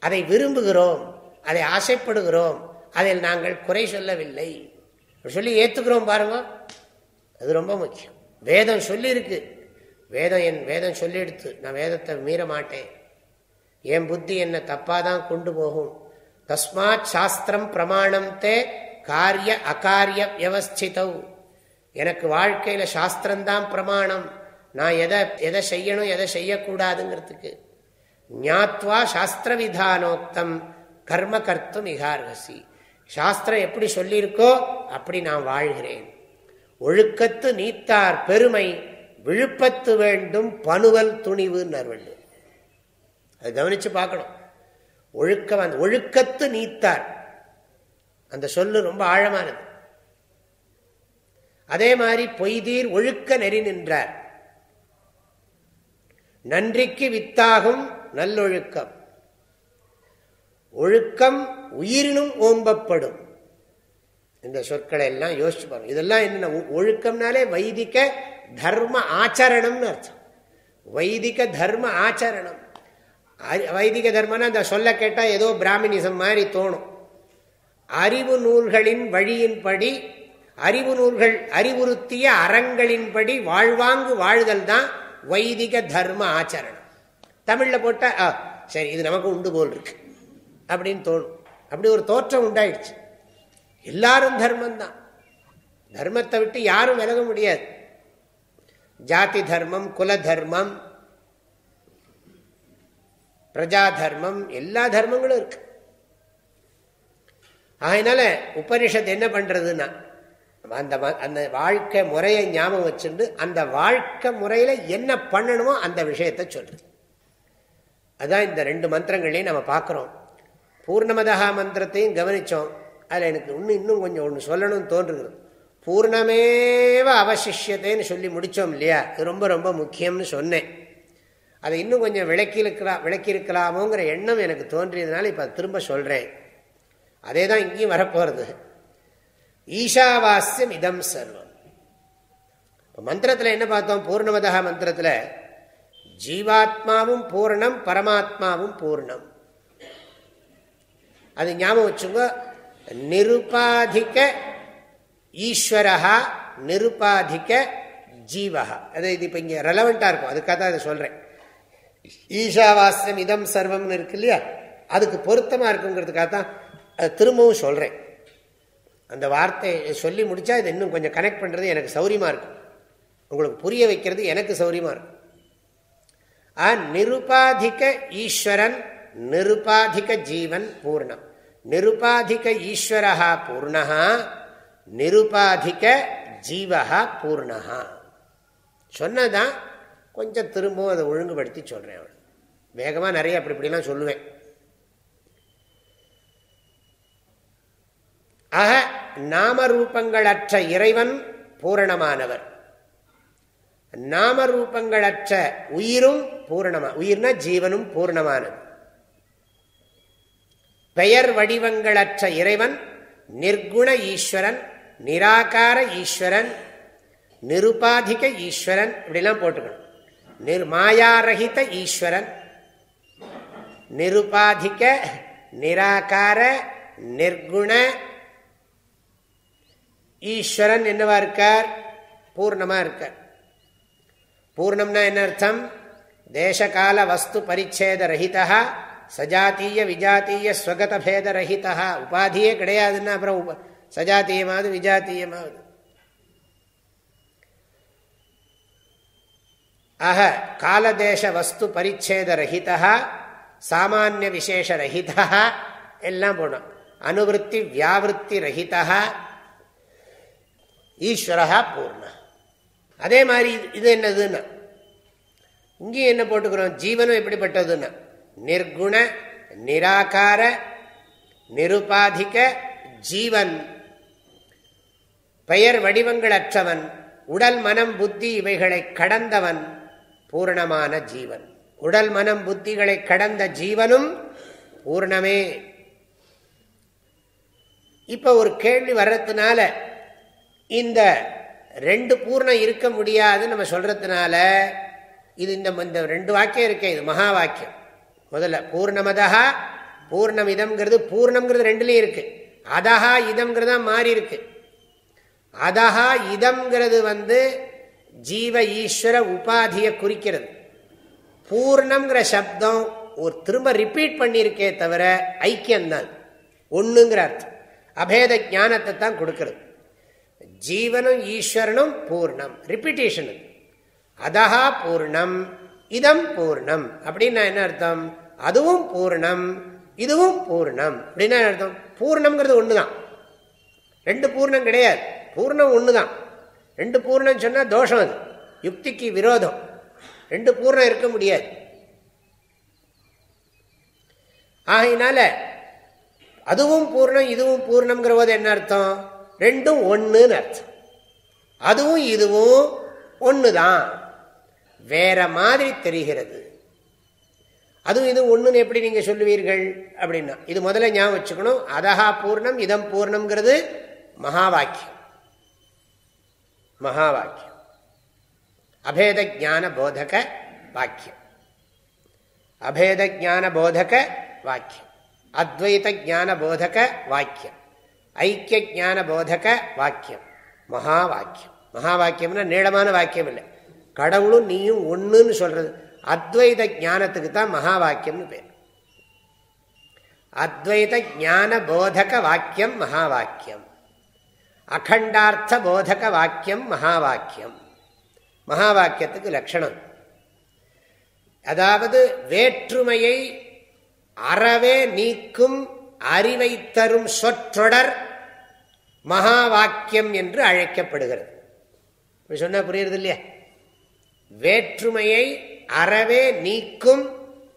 அதை விரும்புகிறோம். அதை ஆசைப்படுகிறோம். அதில் நாங்கள் குறை சொல்லவில்லை. சொல்லி ஏற்றுக்கிறோம் பாருங்க. அது ரொம்ப முக்கியம். வேதம் சொல்லியிருக்கு. வேதம் என் வேதம் சொல்லி எடுத்து நான் வேதத்தை மீற மாட்டேன். என் புத்தி என்னை தப்பாக தான் கொண்டு போகும். தஸ்மாத் சாஸ்திரம் பிரமாணம் தே காரிய அகாரிய வியவஸ்திதவ் எனக்கு வாழ்க்கையில் சாஸ்திரம்தான் பிரமாணம். நான் எதை எதை செய்யணும் எதை செய்யக்கூடாதுங்கிறதுக்கு. ஞாத்வா சாஸ்திர விதானோக்தம் கர்ம கர்த்தும் இகார்கசி சாஸ்திரம் எப்படி சொல்லியிருக்கோ அப்படி நான் வாழ்கிறேன். ஒழுக்கத்து நீத்தார் பெருமை விழுப்பத்து வேண்டும் பணுவல் துணிவு நர்வள்ளு அதை கவனிச்சு பார்க்கணும். ஒழுக்க ஒழுக்கத்து நீத்தார். அந்த சொல்லு ரொம்ப ஆழமானது. அதே மாதிரி பொய்தீர் ஒழுக்க நெறி நின்றார். நன்றிக்கு வித்தாகும் நல்லொழுக்கம். ஒழுக்கம் உயிரினும் ஓம்பப்படும். இந்த சொற்களை எல்லாம் யோசிச்சு பாருங்க. இதெல்லாம் என்ன ஒழுக்கம்னாலே வைதிக தர்ம ஆச்சரணம்னு அர்த்தம். வைதிக தர்ம ஆச்சரணம். வைதிக தர்மம்னா அந்த சொல்ல கேட்டால் ஏதோ பிராமினிசம் மாதிரி தோணும். அறிவு நூல்களின் வழியின்படி அறிவு நூல்கள் அறிவுறுத்திய அறங்களின்படி வாழ்வாங்கு வாழ்தல் தான் வைதிக தர்ம ஆச்சரணம். தமிழில் போட்டால் சரி இது நமக்கு உண்டு போல் இருக்கு. அப்படின்னு தோணும். அப்படி ஒரு தோற்றம் உண்டாயிடுச்சு. எல்லாரும் தர்மம் தான் தர்மத்தை விட்டு யாரும் விலக முடியாது. ஜாதி தர்மம் குல தர்மம் பிரஜா தர்மம் எல்லா தர்மங்களும் இருக்கு. அதனால உபனிஷத் என்ன பண்றதுன்னா அந்த அந்த வாழ்க்கை முறையை ஞாபகம் வச்சுட்டு அந்த வாழ்க்கை முறையில என்ன பண்ணணுமோ அந்த விஷயத்தை சொல்றது. அதுதான் இந்த ரெண்டு மந்திரங்களையும் நம்ம பார்க்குறோம். பூர்ணமதகா மந்திரத்தையும் கவனித்தோம் அதில் எனக்கு இன்னும் இன்னும் கொஞ்சம் ஒன்று சொல்லணும்னு தோன்றுகிறது. பூர்ணமேவ அவசிஷியத்தைன்னு சொல்லி முடித்தோம் இல்லையா? இது ரொம்ப ரொம்ப முக்கியம்னு சொன்னேன். அதை இன்னும் கொஞ்சம் விளக்கியிருக்கலாம் விளக்கியிருக்கலாமோங்கிற எண்ணம் எனக்கு தோன்றியதுனால இப்போ திரும்ப சொல்கிறேன் அதே தான் இங்கேயும் வரப்போகிறது ஈஷாவாஸ்யம் இதம் சர்வம். மந்திரத்தில் என்ன பார்த்தோம்? பூர்ணமதா மந்திரத்தில் ஜீவாத்மாவும் பூர்ணம் பரமாத்மாவும் பூர்ணம். அது ஞாபகம் வச்சுங்க நிருபாதிக்க ஈஸ்வரா நிருபாதிக்க ஜீவகா அது இது இப்போ இங்கே ரெலவெண்ட்டாக இருக்கும். அதுக்காக தான் அதை சொல்கிறேன் ஈஷாவாஸ்யம் இதம் சர்வம்னு இருக்கு இல்லையா? அதுக்கு பொருத்தமாக இருக்குங்கிறதுக்காக தான் அதை திரும்பவும் சொல்கிறேன் அந்த வார்த்தையை சொல்லி முடித்தா இது இன்னும் கொஞ்சம் கனெக்ட் பண்ணுறது எனக்கு சௌரியமாக இருக்கும். உங்களுக்கு புரிய வைக்கிறது எனக்கு சௌரியமாக இருக்கும். ஆ நிருபாதிக ஈஸ்வரன் நிருபாதிக ஜீவன் பூர்ணம். நிருபாதிக ஈஸ்வரா பூர்ணா நிருபாதிக ஜீவகா பூர்ணா சொன்னதான் கொஞ்சம் திரும்பவும் அதை ஒழுங்குபடுத்தி சொல்கிறேன் அவள் வேகமாக நிறைய அப்படி இப்படிலாம் சொல்லுவேன். ஆக நாமரூபங்களற்ற இறைவன் பூரணமானவர். நாமரூபங்களற்ற உயிரும் பூரணமா உயிர்னா ஜீவனும் பூர்ணமானது. பெயர் வடிவங்களற்ற இறைவன் நிர்குண ஈஸ்வரன் நிராகார ஈஸ்வரன் நிருபாதிக ஈஸ்வரன் இப்படிலாம் போட்டுக்கணும். நிர்மாயாரகித ஈஸ்வரன் நிருபாதிக நிராகார நிர்குண ஈஸ்வரன் என்னவா இருக்கார்? பூர்ணமா இருக்கார். பூர்ணம்னா என்ன அர்த்தம்? தேசகால வஸ்து பரிச்சேத ரஹிதா சஜாத்திய விஜாத்திய ஸ்வகத பேத ரஹிதா உபாதியே கிடையாதுன்னா அப்புறம் சஜாத்தியமாவது விஜாத்தியமாவது ஆக காலதேச வஸ்து பரிச்சேத ரஹிதா சாமானிய விசேஷ ரஹிதா எல்லாம் போனோம். அனுவருத்தி வியாவிருத்தி ரஹிதா ஈஸ்வரஹா பூர்ண. அதே மாதிரி இது என்னதுன்னா இங்கேயும் என்ன போட்டுக்கிறோம்? ஜீவனம் எப்படிப்பட்டதுன்னா நிர்குண நிராகார நிருபாதிக்க ஜீவன். பெயர் வடிவங்கள் அற்றவன் உடல் மனம் புத்தி இவைகளை கடந்தவன் பூர்ணமான ஜீவன். உடல் மனம் புத்திகளை கடந்த ஜீவனும் பூர்ணமே. இப்ப ஒரு கேள்வி வர்றதுனால இந்த ரெண்டு பூர்ணம் இருக்க முடியாதுன்னு நம்ம சொல்றதுனால இது இந்த இந்த ரெண்டு வாக்கியம் இருக்கேன் இது மகா வாக்கியம். முதல்ல பூர்ணமதா பூர்ணம் இதம்ங்கிறது பூர்ணம்ங்கிறது ரெண்டுலேயும் இருக்கு. அதஹா இதம்ங்கிறது மாறி இருக்கு. அதஹா இதம்ங்கிறது வந்து ஜீவ ஈஸ்வர உபாதியை குறிக்கிறது. பூர்ணம்ங்கிற சப்தம் ஒரு திரும்ப ரிப்பீட் பண்ணியிருக்கே தவிர ஐக்கியம்தான். ஒன்றுங்கிற அர்த்தம். அபேத ஞானத்தை தான் கொடுக்கறது. ஜீவனும் ஈஸ்வரனும் பூர்ணம். ரிப்பீட்டேஷன் அதஹா பூர்ணம் இதம் பூர்ணம். அப்படின்னா என்ன அர்த்தம்? அதுவும் பூர்ணம் இதுவும் பூர்ணம். அப்படின்னா அர்த்தம்? பூர்ணம்ங்கிறது ஒன்று தான் ரெண்டு பூர்ணம் கிடையாது. பூர்ணம் ஒன்று தான் ரெண்டு பூர்ணம் சொன்னால் தோஷம் அது. யுக்திக்கு விரோதம். ரெண்டு பூர்ணம் இருக்க முடியாது. ஆகையினால அதுவும் பூர்ணம் இதுவும் பூர்ணம்ங்கிற போது என்ன அர்த்தம்? ரெண்டும் ஒன்றுன்னு அர்த்தம். அதுவும் இதுவும் ஒன்று தான் வேற மாதிரி தெரிகிறது. அதுவும் இது ஒன்றுன்னு எப்படி நீங்கள் சொல்லுவீர்கள் அப்படின்னா இது முதல்ல ஞாபகம் வச்சுக்கணும். அதஹா பூர்ணம் இதம் பூர்ணம்ங்கிறது மகா வாக்கியம் மகா வாக்கியம் அபேத ஜான போதக வாக்கியம். அபேத ஜான போதக வாக்கியம். அத்வைத ஜான போதக வாக்கியம். ஐக்கிய ஜான போதக வாக்கியம் மகா வாக்கியம் மகா வாக்கியம்னா நீளமான வாக்கியம் இல்லை. கடவுளும் நீயும் ஒன்றுன்னு சொல்றது. அத்வைத ஞானத்துக்கு தான் மகா வாக்கியம்னு பேர். அத்வைத ஜான போதக வாக்கியம் மகா வாக்கியம் அகண்டார்த்த போதக வாக்கியம் மகா வாக்கியம் மகா வாக்கியத்துக்கு லட்சணம். அதாவது வேற்றுமையை அறவே நீக்கும் அறிவை தரும் சொற்றொடர் மகா வாக்கியம் என்று அழைக்கப்படுகிறது. சொன்னா புரியுறது இல்லையா? வேற்றுமையை அறவே நீக்கும்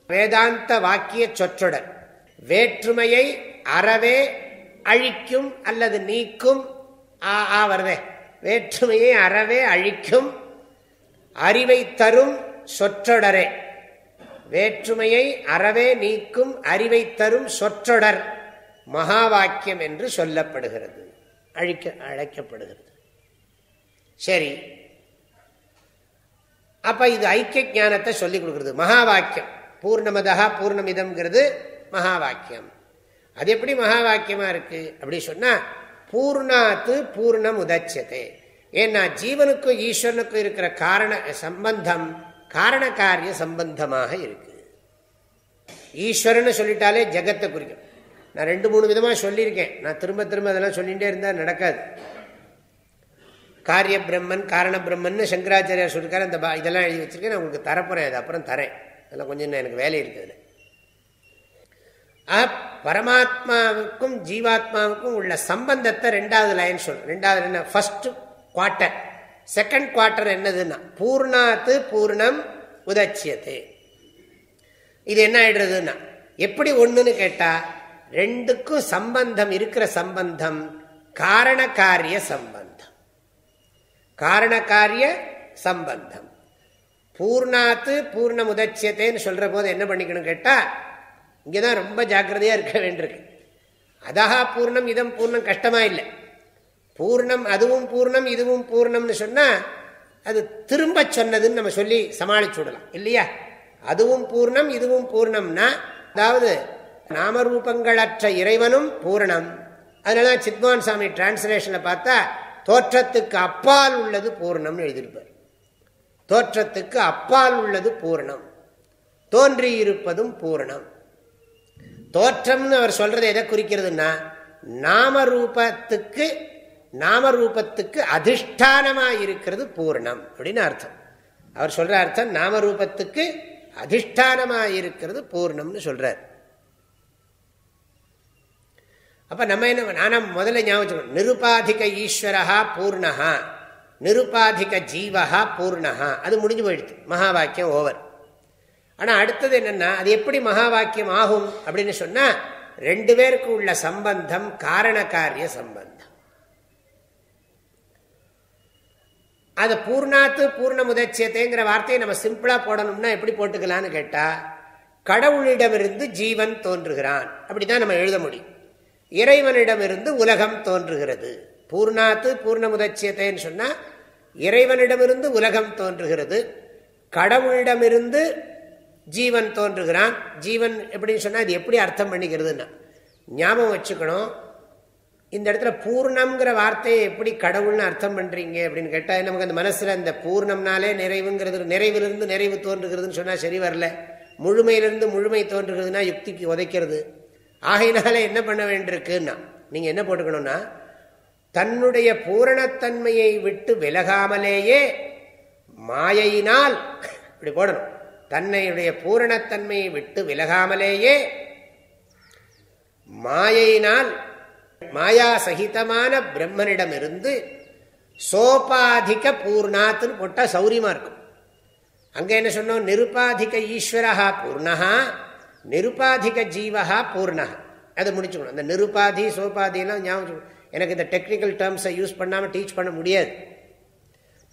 வேதாந்த வாக்கிய சொற்றொடர். வேற்றுமையை அறவே அழிக்கும் அல்லது நீக்கும் ஆ வருதே. வேற்றுமையை அறவே அழிக்கும் அறிவை தரும் சொற்றொடரே. வேற்றுமையை அறவே நீக்கும் அறிவை தரும் சொற்றொடர் மகா வாக்கியம் என்று சொல்லப்படுகிறது. அழிக்க அழைக்கப்படுகிறது. சரி. அப்ப இது ஐக்கிய ஞானத்தை சொல்லிக் கொடுக்குறது. மகா வாக்கியம் பூர்ணமதா பூர்ணமிதம்ங்கிறது மகா வாக்கியம் அது எப்படி மகா வாக்கியமா இருக்கு? அப்படி சொன்னா பூர்ணாத்து பூர்ணம் உதச்சதே ஏன்னா ஜீவனுக்கும் ஈஸ்வரனுக்கும் இருக்கிற காரண சம்பந்தம் காரண காரிய சம்பந்தமாக இருக்கு. ஈஸ்வரன் சொல்லிட்டாலே ஜெகத்தை குறிக்கும். நான் ரெண்டு மூணு விதமாக சொல்லியிருக்கேன். நான் திரும்ப திரும்ப அதெல்லாம் சொல்லிகிட்டே இருந்தால் நடக்காது. காரிய பிரம்மன் காரண பிரம்மன் சங்கராச்சாரியார் சொல்லியிருக்காரு அந்த இதெல்லாம் எழுதி வச்சிருக்கேன். நான் உங்களுக்கு தரப்போகிறேன் அது அப்புறம் தரேன். அதெல்லாம் கொஞ்சம் எனக்கு வேலை இருக்குது பரமாத்மாவுக்கும் ஜீவாத்மாவுக்கும் உள்ள சம்பந்தத்தை ரெண்டாவது லைன் சொல் ரெண்டாவது என்ன? ஃபர்ஸ்ட் குவார்டர் செகண்ட் குவார்டர் என்னதுன்னா பூர்ணாத்து பூர்ணம் உதச்சியது. இது என்ன ஆயிடுறதுன்னா எப்படி ஒன்றுன்னு கேட்டால் ரெண்டுக்கும் சம்பந்தம் இருக்கிற சம்பந்தம் காரண காரிய சம்பந்தம். காரண காரிய சம்பந்தம். பூர்ணாத்து பூர்ண முதட்சியத்தைன்னு சொல்ற போது என்ன பண்ணிக்கணும் கேட்டா இங்கதான் ரொம்ப ஜாக்கிரதையா இருக்க வேண்டியிருக்கு. அதஹா பூர்ணம் இதம் பூர்ணம் கஷ்டமா இல்லை. பூர்ணம் அதுவும் பூர்ணம் இதுவும் பூர்ணம்னு சொன்னா அது திரும்ப சொன்னதுன்னு நம்ம சொல்லி சமாளிச்சு விடலாம். இல்லையா? அதுவும் பூர்ணம் இதுவும் பூர்ணம்னா அதாவது நாமரூபங்களற்ற இறைவனும் பூரணம். அதனால சித்மான் சாமி டிரான்ஸ்லேஷன்ல பார்த்தா தோற்றத்துக்கு அப்பால் உள்ளது பூர்ணம்னு எழுதியிருப்பார். தோற்றத்துக்கு அப்பால் உள்ளது பூர்ணம். தோன்றியிருப்பதும் பூரணம். பூர்ணம் தோற்றம்னு அவர் சொல்றது எதை குறிக்கிறதுனா நாமரூபத்துக்கு நாமரூபத்துக்கு அதிஷ்டானமா இருக்கிறது பூர்ணம் அப்படின்னு அர்த்தம். அவர் சொல்ற அர்த்தம் நாமரூபத்துக்கு அதிஷ்டானமா இருக்கிறது பூர்ணம்னு சொல்றார். அப்ப நம்ம என்ன நானும் முதல்ல ஞாபகம் நிருபாதிக ஈஸ்வரஹா பூர்ணஹா. நிருபாதிக ஜீவஹா பூர்ணஹா. அது முடிஞ்சு போயிடுது. மகா வாக்கியம் ஓவர். ஆனா அடுத்தது என்னன்னா அது எப்படி மகா வாக்கியம் ஆகும் அப்படின்னு சொன்னா ரெண்டு பேருக்கு உள்ள சம்பந்தம் காரண காரிய சம்பந்தம். அது பூர்ணாத்து பூர்ண முதட்சியத்தைங்கிற வார்த்தையை நம்ம சிம்பிளா போடணும்னா எப்படி போட்டுக்கலான்னு கேட்டா கடவுளிடமிருந்து ஜீவன் தோன்றுகிறான். அப்படிதான் நம்ம எழுத முடியும். இறைவனிடமிருந்து உலகம் தோன்றுகிறது. பூர்ணாத்து பூர்ணமுதட்சியத்தைன்னு சொன்னால் இறைவனிடமிருந்து உலகம் தோன்றுகிறது. கடவுளிடமிருந்து ஜீவன் தோன்றுகிறான். ஜீவன் எப்படின்னு சொன்னால் இது எப்படி அர்த்தம் பண்ணிக்கிறதுன்னா ஞாபகம் வச்சுக்கணும். இந்த இடத்துல பூர்ணம்ங்கிற வார்த்தையை எப்படி கடவுள்னு அர்த்தம் பண்ணுறீங்க அப்படின்னு கேட்டால் நமக்கு அந்த மனசில் இந்த பூர்ணம்னாலே நிறைவுங்கிறது நிறைவிலிருந்து நிறைவு தோன்றுகிறதுன்னு சொன்னால் சரி வரல. முழுமையிலிருந்து முழுமை தோன்றுகிறதுனா யுக்திக்கு உதைக்கிறது. ஆகையினால என்ன பண்ண வேண்டியிருக்குன்னா நீங்க என்ன போட்டுக்கணும்னா தன்னுடைய பூரணத்தன்மையை விட்டு விலகாமலேயே மாயையினால் இப்படி போடணும். தன்னையுடைய பூரணத்தன்மையை விட்டு விலகாமலேயே மாயையினால் மாயா சகிதமான பிரம்மனிடமிருந்து சோபாதிக பூர்ணாத்துன்னு போட்டால் சௌரியமா இருக்கும். அங்கே என்ன சொன்னோம்? நிருபாதிக ஈஸ்வரஹா பூர்ணஹா நிருபாதிக ஜீவகா பூர்ணக அதை முடிச்சுக்கணும். அந்த நிருபாதி சோபாதியெல்லாம் ஞாபகம் எனக்கு இந்த டெக்னிக்கல் டேர்ம்ஸை யூஸ் பண்ணாமல் டீச் பண்ண முடியாது.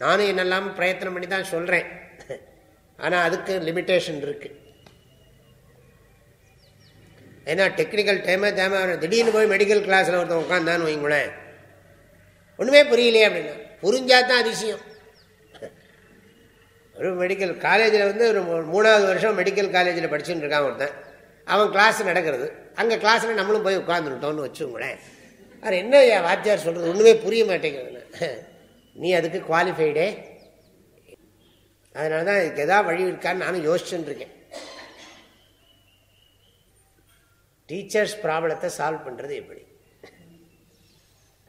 நானும் என்னெல்லாம் பிரயத்தனம் பண்ணி தான் சொல்கிறேன் ஆனால் அதுக்கு லிமிட்டேஷன் இருக்கு. ஏன்னா டெக்னிக்கல் டைமே தேம திடீர்னு போய் மெடிக்கல் கிளாஸில் ஒருத்தன் உட்காந்தான்னு வைங்களேன் ஒன்றுமே புரியலையே அப்படின்னா. புரிஞ்சாதான் அதிசயம். ஒரு மெடிக்கல் காலேஜில் வந்து ஒரு மூணாவது வருஷம் மெடிக்கல் காலேஜில் படிச்சுட்டு இருக்கான் ஒருத்தன். அவன் கிளாஸ் நடக்கிறது. அங்கே கிளாஸில் நம்மளும் போய் உட்காந்துட்டோம்னு வச்சுங்களேன் அவர் என்ன வாத்தியார் சொல்கிறது ஒன்றுமே புரிய மாட்டேங்குதுன்னு. *laughs* நீ அதுக்கு குவாலிஃபைடே அதனால தான் இதுக்கு எதாவது வழி இருக்கான்னு நானும் யோசிச்சுட்டு இருக்கேன். டீச்சர்ஸ் ப்ராப்ளத்தை சால்வ் பண்ணுறது எப்படி?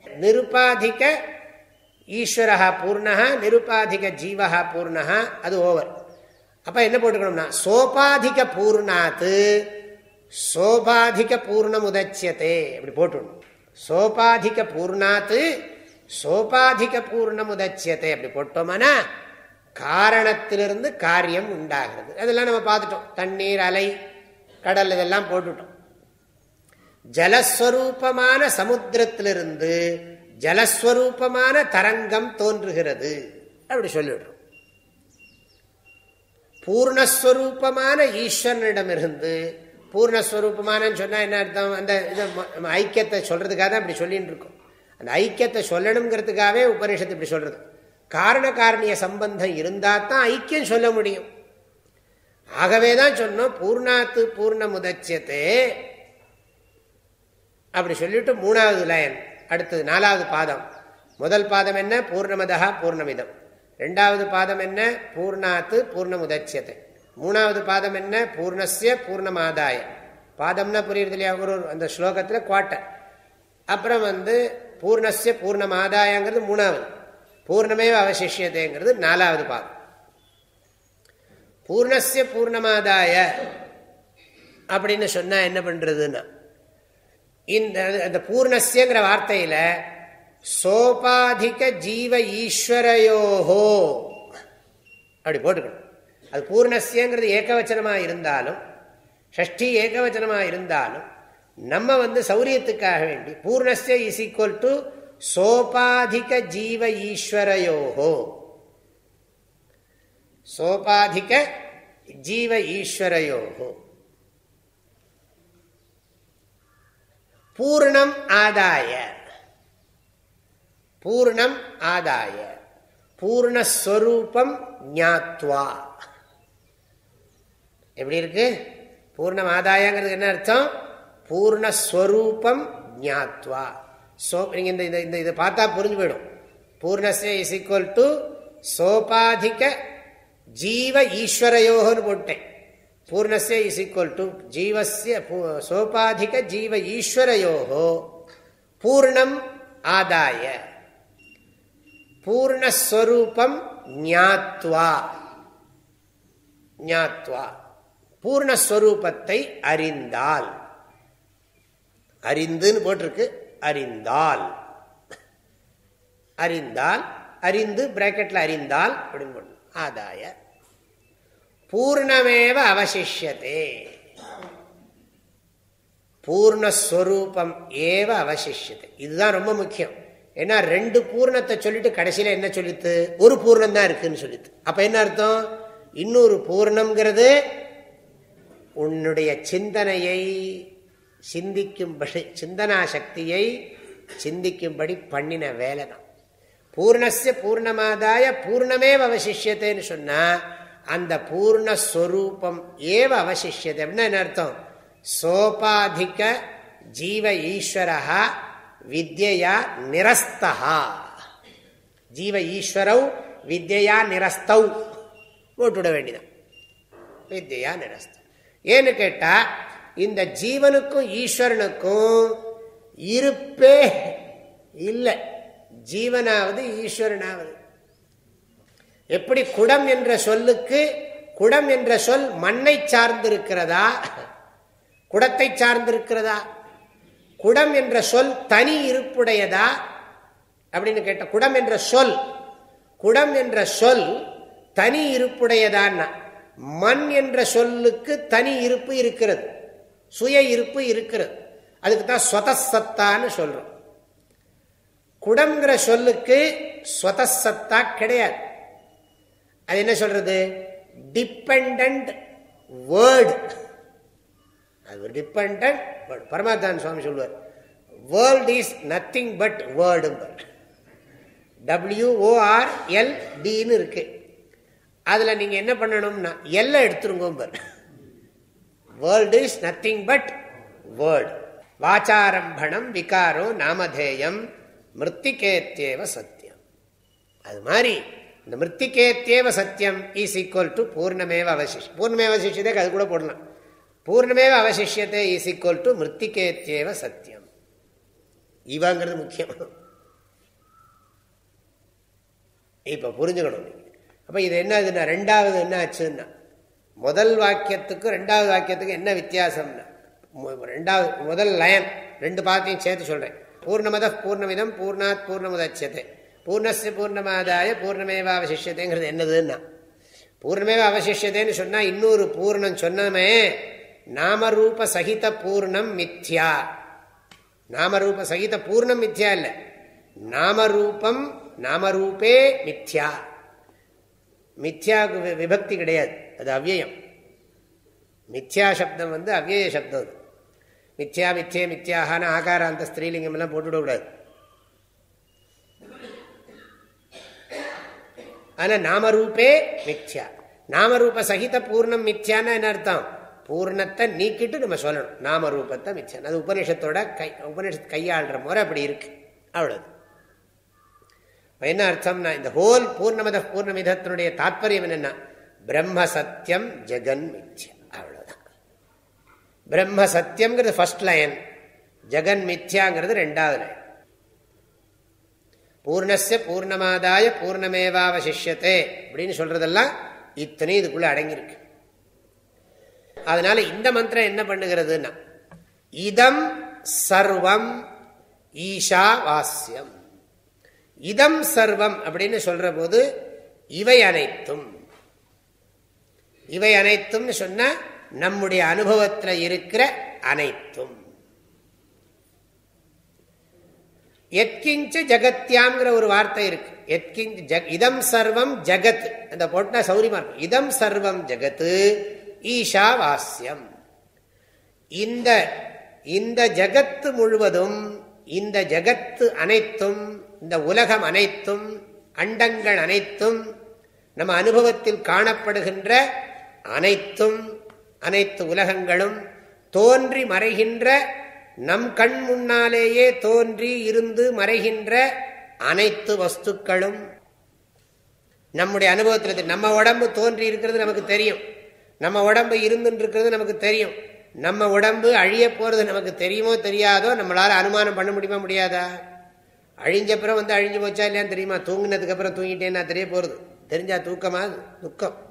நிருபாதிக்க ஈஸ்வரா பூர்ணா நிருபாதிக ஜீவகா பூர்ணா அது ஓவர் அப்ப என்ன போட்டுக்கணும்னா சோபாதிக பூர்ணாத்து சோபாதிக பூர்ணம் உதச்சியத்தே அப்படி போட்டுடணும் சோபாதிக பூர்ணாத்து சோபாதிக பூர்ணம் உதச்சியத்தை அப்படி போட்டோம்னா காரணத்திலிருந்து காரியம் உண்டாகிறது. அதெல்லாம் நம்ம பார்த்துட்டோம். தண்ணீர் அலை கடல் இதெல்லாம் போட்டுட்டோம். ஜலஸ்வரூபமான சமுத்திரத்திலிருந்து ஜலஸ்வரூபமான தரங்கம் தோன்றுகிறது. அப்படி சொல்லிடுறோம் பூர்ணஸ்வரூபமான ஈஸ்வரனிடமிருந்து பூர்ணஸ்வரூபமான சொன்னா என்ன அர்த்தம்? அந்த இதை ஐக்கியத்தை சொல்றதுக்காக தான் இப்படி சொல்லிட்டு இருக்கோம். அந்த ஐக்கியத்தை சொல்லணுங்கிறதுக்காகவே உபனிஷத்து இப்படி சொல்றது. காரண காரணிய சம்பந்தம் இருந்தால் தான் ஐக்கியம் சொல்ல முடியும். ஆகவே தான் சொன்னோம் பூர்ணாத்து பூர்ண முதச்சியத்தே அப்படி சொல்லிட்டு மூணாவது லயன் அடுத்தது நாலாவது பாதம். முதல் பாதம் என்ன? பூர்ணமதா பூர்ணமிதம். ரெண்டாவது பாதம் என்ன? பூர்ணாத்து பூர்ணமுதட்சியத்தை மூணாவது பாதம் என்ன? பூர்ணசிய பூர்ணமாதாய. பாதம்னா புரியுறது இல்லையா ஒரு அந்த ஸ்லோகத்தில் குவாட்டர். அப்புறம் வந்து பூர்ணசிய பூர்ணமாதாயங்கிறது மூணாவது. பூர்ணமே அவசிஷியத்தைங்கிறது நாலாவது பாதம். பூர்ணசிய பூர்ணமாதாய அப்படின்னு சொன்னா என்ன பண்ணுறதுன்னா இந்த பூர்ணசியங்கிற வார்த்தையில சோபாதிக ஜீவ ஈஸ்வரையோஹோ அப்படி போட்டுக்கணும். அது பூர்ணசியங்கிறது ஏகவச்சனமாக இருந்தாலும் ஷஷ்டி ஏகவச்சனமாக இருந்தாலும் நம்ம வந்து சௌரியத்துக்காக வேண்டி பூர்ணசிய இஸ் ஈக்குவல் டு சோபாதிக ஜீவ ஈஸ்வரையோஹோ சோபாதிக ஜீவ ஈஸ்வரையோஹோ பூர்ணம் ஆதாய. பூர்ணம் ஆதாய. பூர்ணஸ்வரூபம் ஞாத்வா. எப்படி இருக்கு? பூர்ணம் ஆதாயங்கிறது என்ன அர்த்தம்? பூர்ணஸ்வரூபம் ஞாத்வா. சோ நீங்க இந்த இந்த இதை பார்த்தா புரிஞ்சு போயிடும். பூர்ணசே இஸ் ஈக்குவல் டு சோபாதிக ஜீவ ஈஸ்வரயோகன்னு போட்டேன். பூர்ணசே இஸ் ஈக்குவல் டு ஜீவசிய சோபாதிக ஜீவ ஈஸ்வரயோகோ. பூர்ணம் ஆதாய. பூர்ணஸ்வரூபம் ஞாத்வா. ஞாத்வா. பூர்ணஸ்வரூபத்தை அறிந்தால். அறிந்துன்னு போட்டிருக்கு அறிந்தால். அறிந்தால் அறிந்து பிராக்கெட்டில் அறிந்தால் அப்படின்னு ஆதாய. பூர்ணமேவ அவசிஷியதே. பூர்ணஸ்வரூபம் ஏவ அவசிஷியது. இதுதான் ரொம்ப முக்கியம். ஏன்னா ரெண்டு பூர்ணத்தை சொல்லிட்டு கடைசியில் என்ன சொல்லித்து? ஒரு பூர்ணம் தான் இருக்குன்னு சொல்லித்து. அப்ப என்ன அர்த்தம்? இன்னொரு பூர்ணம்ங்கிறது உன்னுடைய சிந்தனையை சிந்திக்கும்படி சிந்தனா சக்தியை சிந்திக்கும்படி பண்ணின வேலை தான் பூர்ணஸ்ய பூர்ணமாதாய பூர்ணமே அவசிஷியத்தைன்னு சொன்னா அந்த பூர்ணஸ்வரூபம் ஏவ அவசிஷியது அப்படின்னா என்ன அர்த்தம்? சோபாதிக ஜீவ ஈஸ்வரா வித்யா நிரஸ்தா ஜீவ ஈஸ்வரவ் வித்யா நிரஸ்தவ் போட்டுவிட வேண்டியதான் வித்யா நிரஸ்தம் ஏன்னு கேட்டா இந்த ஜீவனுக்கும் ஈஸ்வரனுக்கும் இருப்பே இல்லை. ஜீவனாவது ஈஸ்வரனாவது. எப்படி குடம் என்ற சொல்லுக்கு குடம் என்ற சொல் மண்ணை சார்ந்திருக்கிறதா? குடத்தை சார்ந்திருக்கிறதா? குடம் என்ற சொல் தனி இருப்புடையதா? அப்படின்னு கேட்ட குடம் என்ற சொல் குடம் என்ற சொல் தனி இருப்புடையதான்னா மண் என்ற சொல்லுக்கு தனி இருப்பு இருக்கிறது சுய இருப்பு இருக்கிறது. அதுக்கு தான் ஸ்வதசத்தான்னு சொல்றோம். குடம்ங்கிற சொல்லுக்கு ஸ்வதசத்தா கிடையாது. அது என்ன சொல்றது? டிபெண்ட் வேர்டு அது டிபெண்ட் வேர்டு பரமாத்தான் சுவாமி சொல்லுவார். World is nothing but word W O R L டின்னு இருக்கு. அதில் நீங்கள் என்ன பண்ணணும்னா எல்லை எடுத்துருங்க world is nothing but word வாச்சாரம்பணம் விகாரோ நாமதேயம் மிருத்திகேத்தேவ சத்தியம். அது மாதிரி இந்த மிருத்திகேத்தியேவ சத்தியம் இஸ் ஈக்குவல் டு பூர்ணமேவ அவசிஷ். பூர்ணமேவ அவசிஷத்தை அது கூட போடலாம். பூர்ணமேவ அவசிஷத்தை இஸ் ஈக்குவல் டு மிருத்திகேத்தியேவ சத்தியம். இவங்கிறது முக்கியம். இப்போ புரிஞ்சுக்கணும் அப்போ இது என்ன இதுன்னா ரெண்டாவது என்ன ஆச்சுன்னா முதல் வாக்கியத்துக்கும் ரெண்டாவது வாக்கியத்துக்கும் என்ன வித்தியாசம்னா ரெண்டாவது முதல் லயன் ரெண்டு பாத்தையும் சேர்த்து சொல்கிறேன் பூர்ணமத பூர்ணமிதம் பூர்ணாத் பூர்ணமுதட்சத்தை பூர்ணஸ்ய பூர்ணமாதாய பூர்ணமேவா அவசிஷத்தைங்கிறது என்னதுன்னா. பூர்ணமேவ அவசிஷத்தைன்னு சொன்னால் இன்னொரு பூர்ணம் சொன்னமே நாமரூப சகித பூர்ணம் மித்யா. நாமரூப சகித பூர்ணம் மித்யா இல்லை. நாமரூபம் நாமரூபே மித்யா. மித்யா விபக்தி கிடையாது. அது அவ்வியம். மித்யா சப்தம் வந்து அவ்யய சப்தம் அது. மித்யா மித்யே மித்யாகான ஆகாராந்த ஸ்திரீலிங்கம் எல்லாம் போட்டுவிடக்கூடாது. ஆனால் நாமரூபே மித்யா. நாமரூப சகித பூர்ணம் மித்யான்னா என்ன அர்த்தம்? பூர்ணத்தை நீக்கிட்டு நம்ம சொல்லணும். நாமரூபத்தை மித்யா. அது உபநிஷத்தோட கை உபநிஷத் கையாளுற முறை அப்படி இருக்கு. அவ்வளவு என்ன அர்த்தம்னா இந்த ஹோல் பூர்ணமத பூர்ணமிதத்தினுடைய தாற்பயம் என்னன்னா பிரம்ம சத்தியம் ஜெகன் மித்யா. அவ்வளவுதான். பிரம்ம சத்தியம்ங்கிறது ஃபர்ஸ்ட் லைன் ஜெகன் மித்யாங்கிறது ரெண்டாவது லைன் பூர்ணஸ்ய பூர்ணமாதாய பூர்ணமேவாவசிஷ்யத்தே அப்படின்னு சொல்றதெல்லாம் இத்தனை இதுக்குள்ள அடங்கியிருக்கு. அதனால இந்த மந்திரம் என்ன பண்ணுகிறதுன்னா இதம் சர்வம் ஈஷா வாஸ்யம். இதம் சர்வம் அப்படின்னு சொல்ற போது இவை அனைத்தும். இவை அனைத்தும் சொன்ன நம்முடைய அனுபவத்தில் இருக்கிற அனைத்தும். எத்கிஞ்ச ஜகத்யாங்கிற ஒரு வார்த்தை இருக்கு. எத்கிஞ்ச இதம் சர்வம் ஜகத். அந்த போட்டா சௌரியமா இருக்கும். இதம் சர்வம் ஜகத்து ஈஷா வாஸ்யம். இந்த இந்த ஜகத்து முழுவதும் இந்த ஜகத்து அனைத்தும் இந்த உலகம் அனைத்தும் அண்டங்கள் அனைத்தும் நம்ம அனுபவத்தில் காணப்படுகின்ற அனைத்தும் அனைத்து உலகங்களும் தோன்றி மறைகின்ற நம் கண் முன்னாலேயே தோன்றி இருந்து மறைகின்ற அனைத்து வஸ்துக்களும் நம்முடைய அனுபவத்தில் நம்ம உடம்பு தோன்றி இருக்கிறது நமக்கு தெரியும். நம்ம உடம்பு இருந்துருக்கிறது இருக்கிறது நமக்கு தெரியும். நம்ம உடம்பு அழிய போறது நமக்கு தெரியுமோ தெரியாதோ நம்மளால அனுமானம் பண்ண முடியுமா முடியாதா? அழிஞ்ச அப்புறம் வந்து அழிஞ்சு போச்சா இல்லையான்னு தெரியுமா? தூங்கினதுக்கு அப்புறம் தூங்கிட்டேன்னா தெரிய போறது. தெரிஞ்சா தூக்கமா? துக்கம்.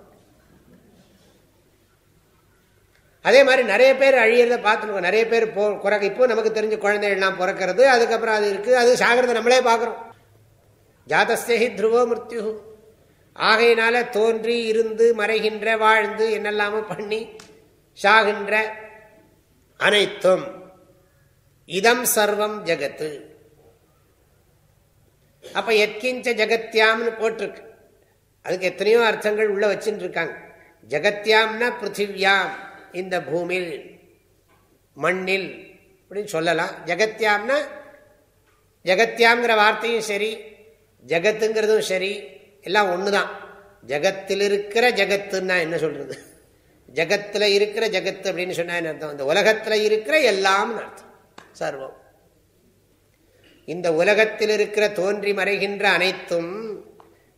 அதே மாதிரி நிறைய பேர் அழியிறத பார்த்துருக்கோம் நிறைய பேர் போ குறை இப்போ நமக்கு தெரிஞ்ச குழந்தைகள்லாம் பிறக்கிறது அதுக்கப்புறம் அது இருக்குது அது சாகிறத நம்மளே பார்க்குறோம். ஜாதஸ்தேகி துருவோ மிருத்யு ஆகையினால தோன்றி இருந்து மறைகின்ற வாழ்ந்து என்னெல்லாமோ பண்ணி சாகின்ற அனைத்தும் இதம் சர்வம் ஜகத்து. அப்ப எத்கிஞ்ச ஜகத்யாம்னு போட்டிருக்கு. அதுக்கு எத்தனையோ அர்த்தங்கள் உள்ள வச்சுட்டு இருக்காங்க. ஜகத்யாம்னா பிருத்திவியாம். இந்த பூமியில் மண்ணில் அப்படின்னு சொல்லலாம். ஜெகத்யாம்னா ஜகத்யாம்ங்கிற வார்த்தையும் சரி ஜெகத்துங்கிறதும் சரி எல்லாம் ஒன்று தான் ஜெகத்தில் இருக்கிற ஜெகத்துன்னா என்ன சொல்றது? ஜெகத்தில் இருக்கிற ஜெகத்து அப்படின்னு சொன்னா என்ன அர்த்தம்? இந்த உலகத்தில் இருக்கிற எல்லாம்னு அர்த்தம். சர்வம். இந்த உலகத்தில் இருக்கிற தோன்றி மறைகின்ற அனைத்தும்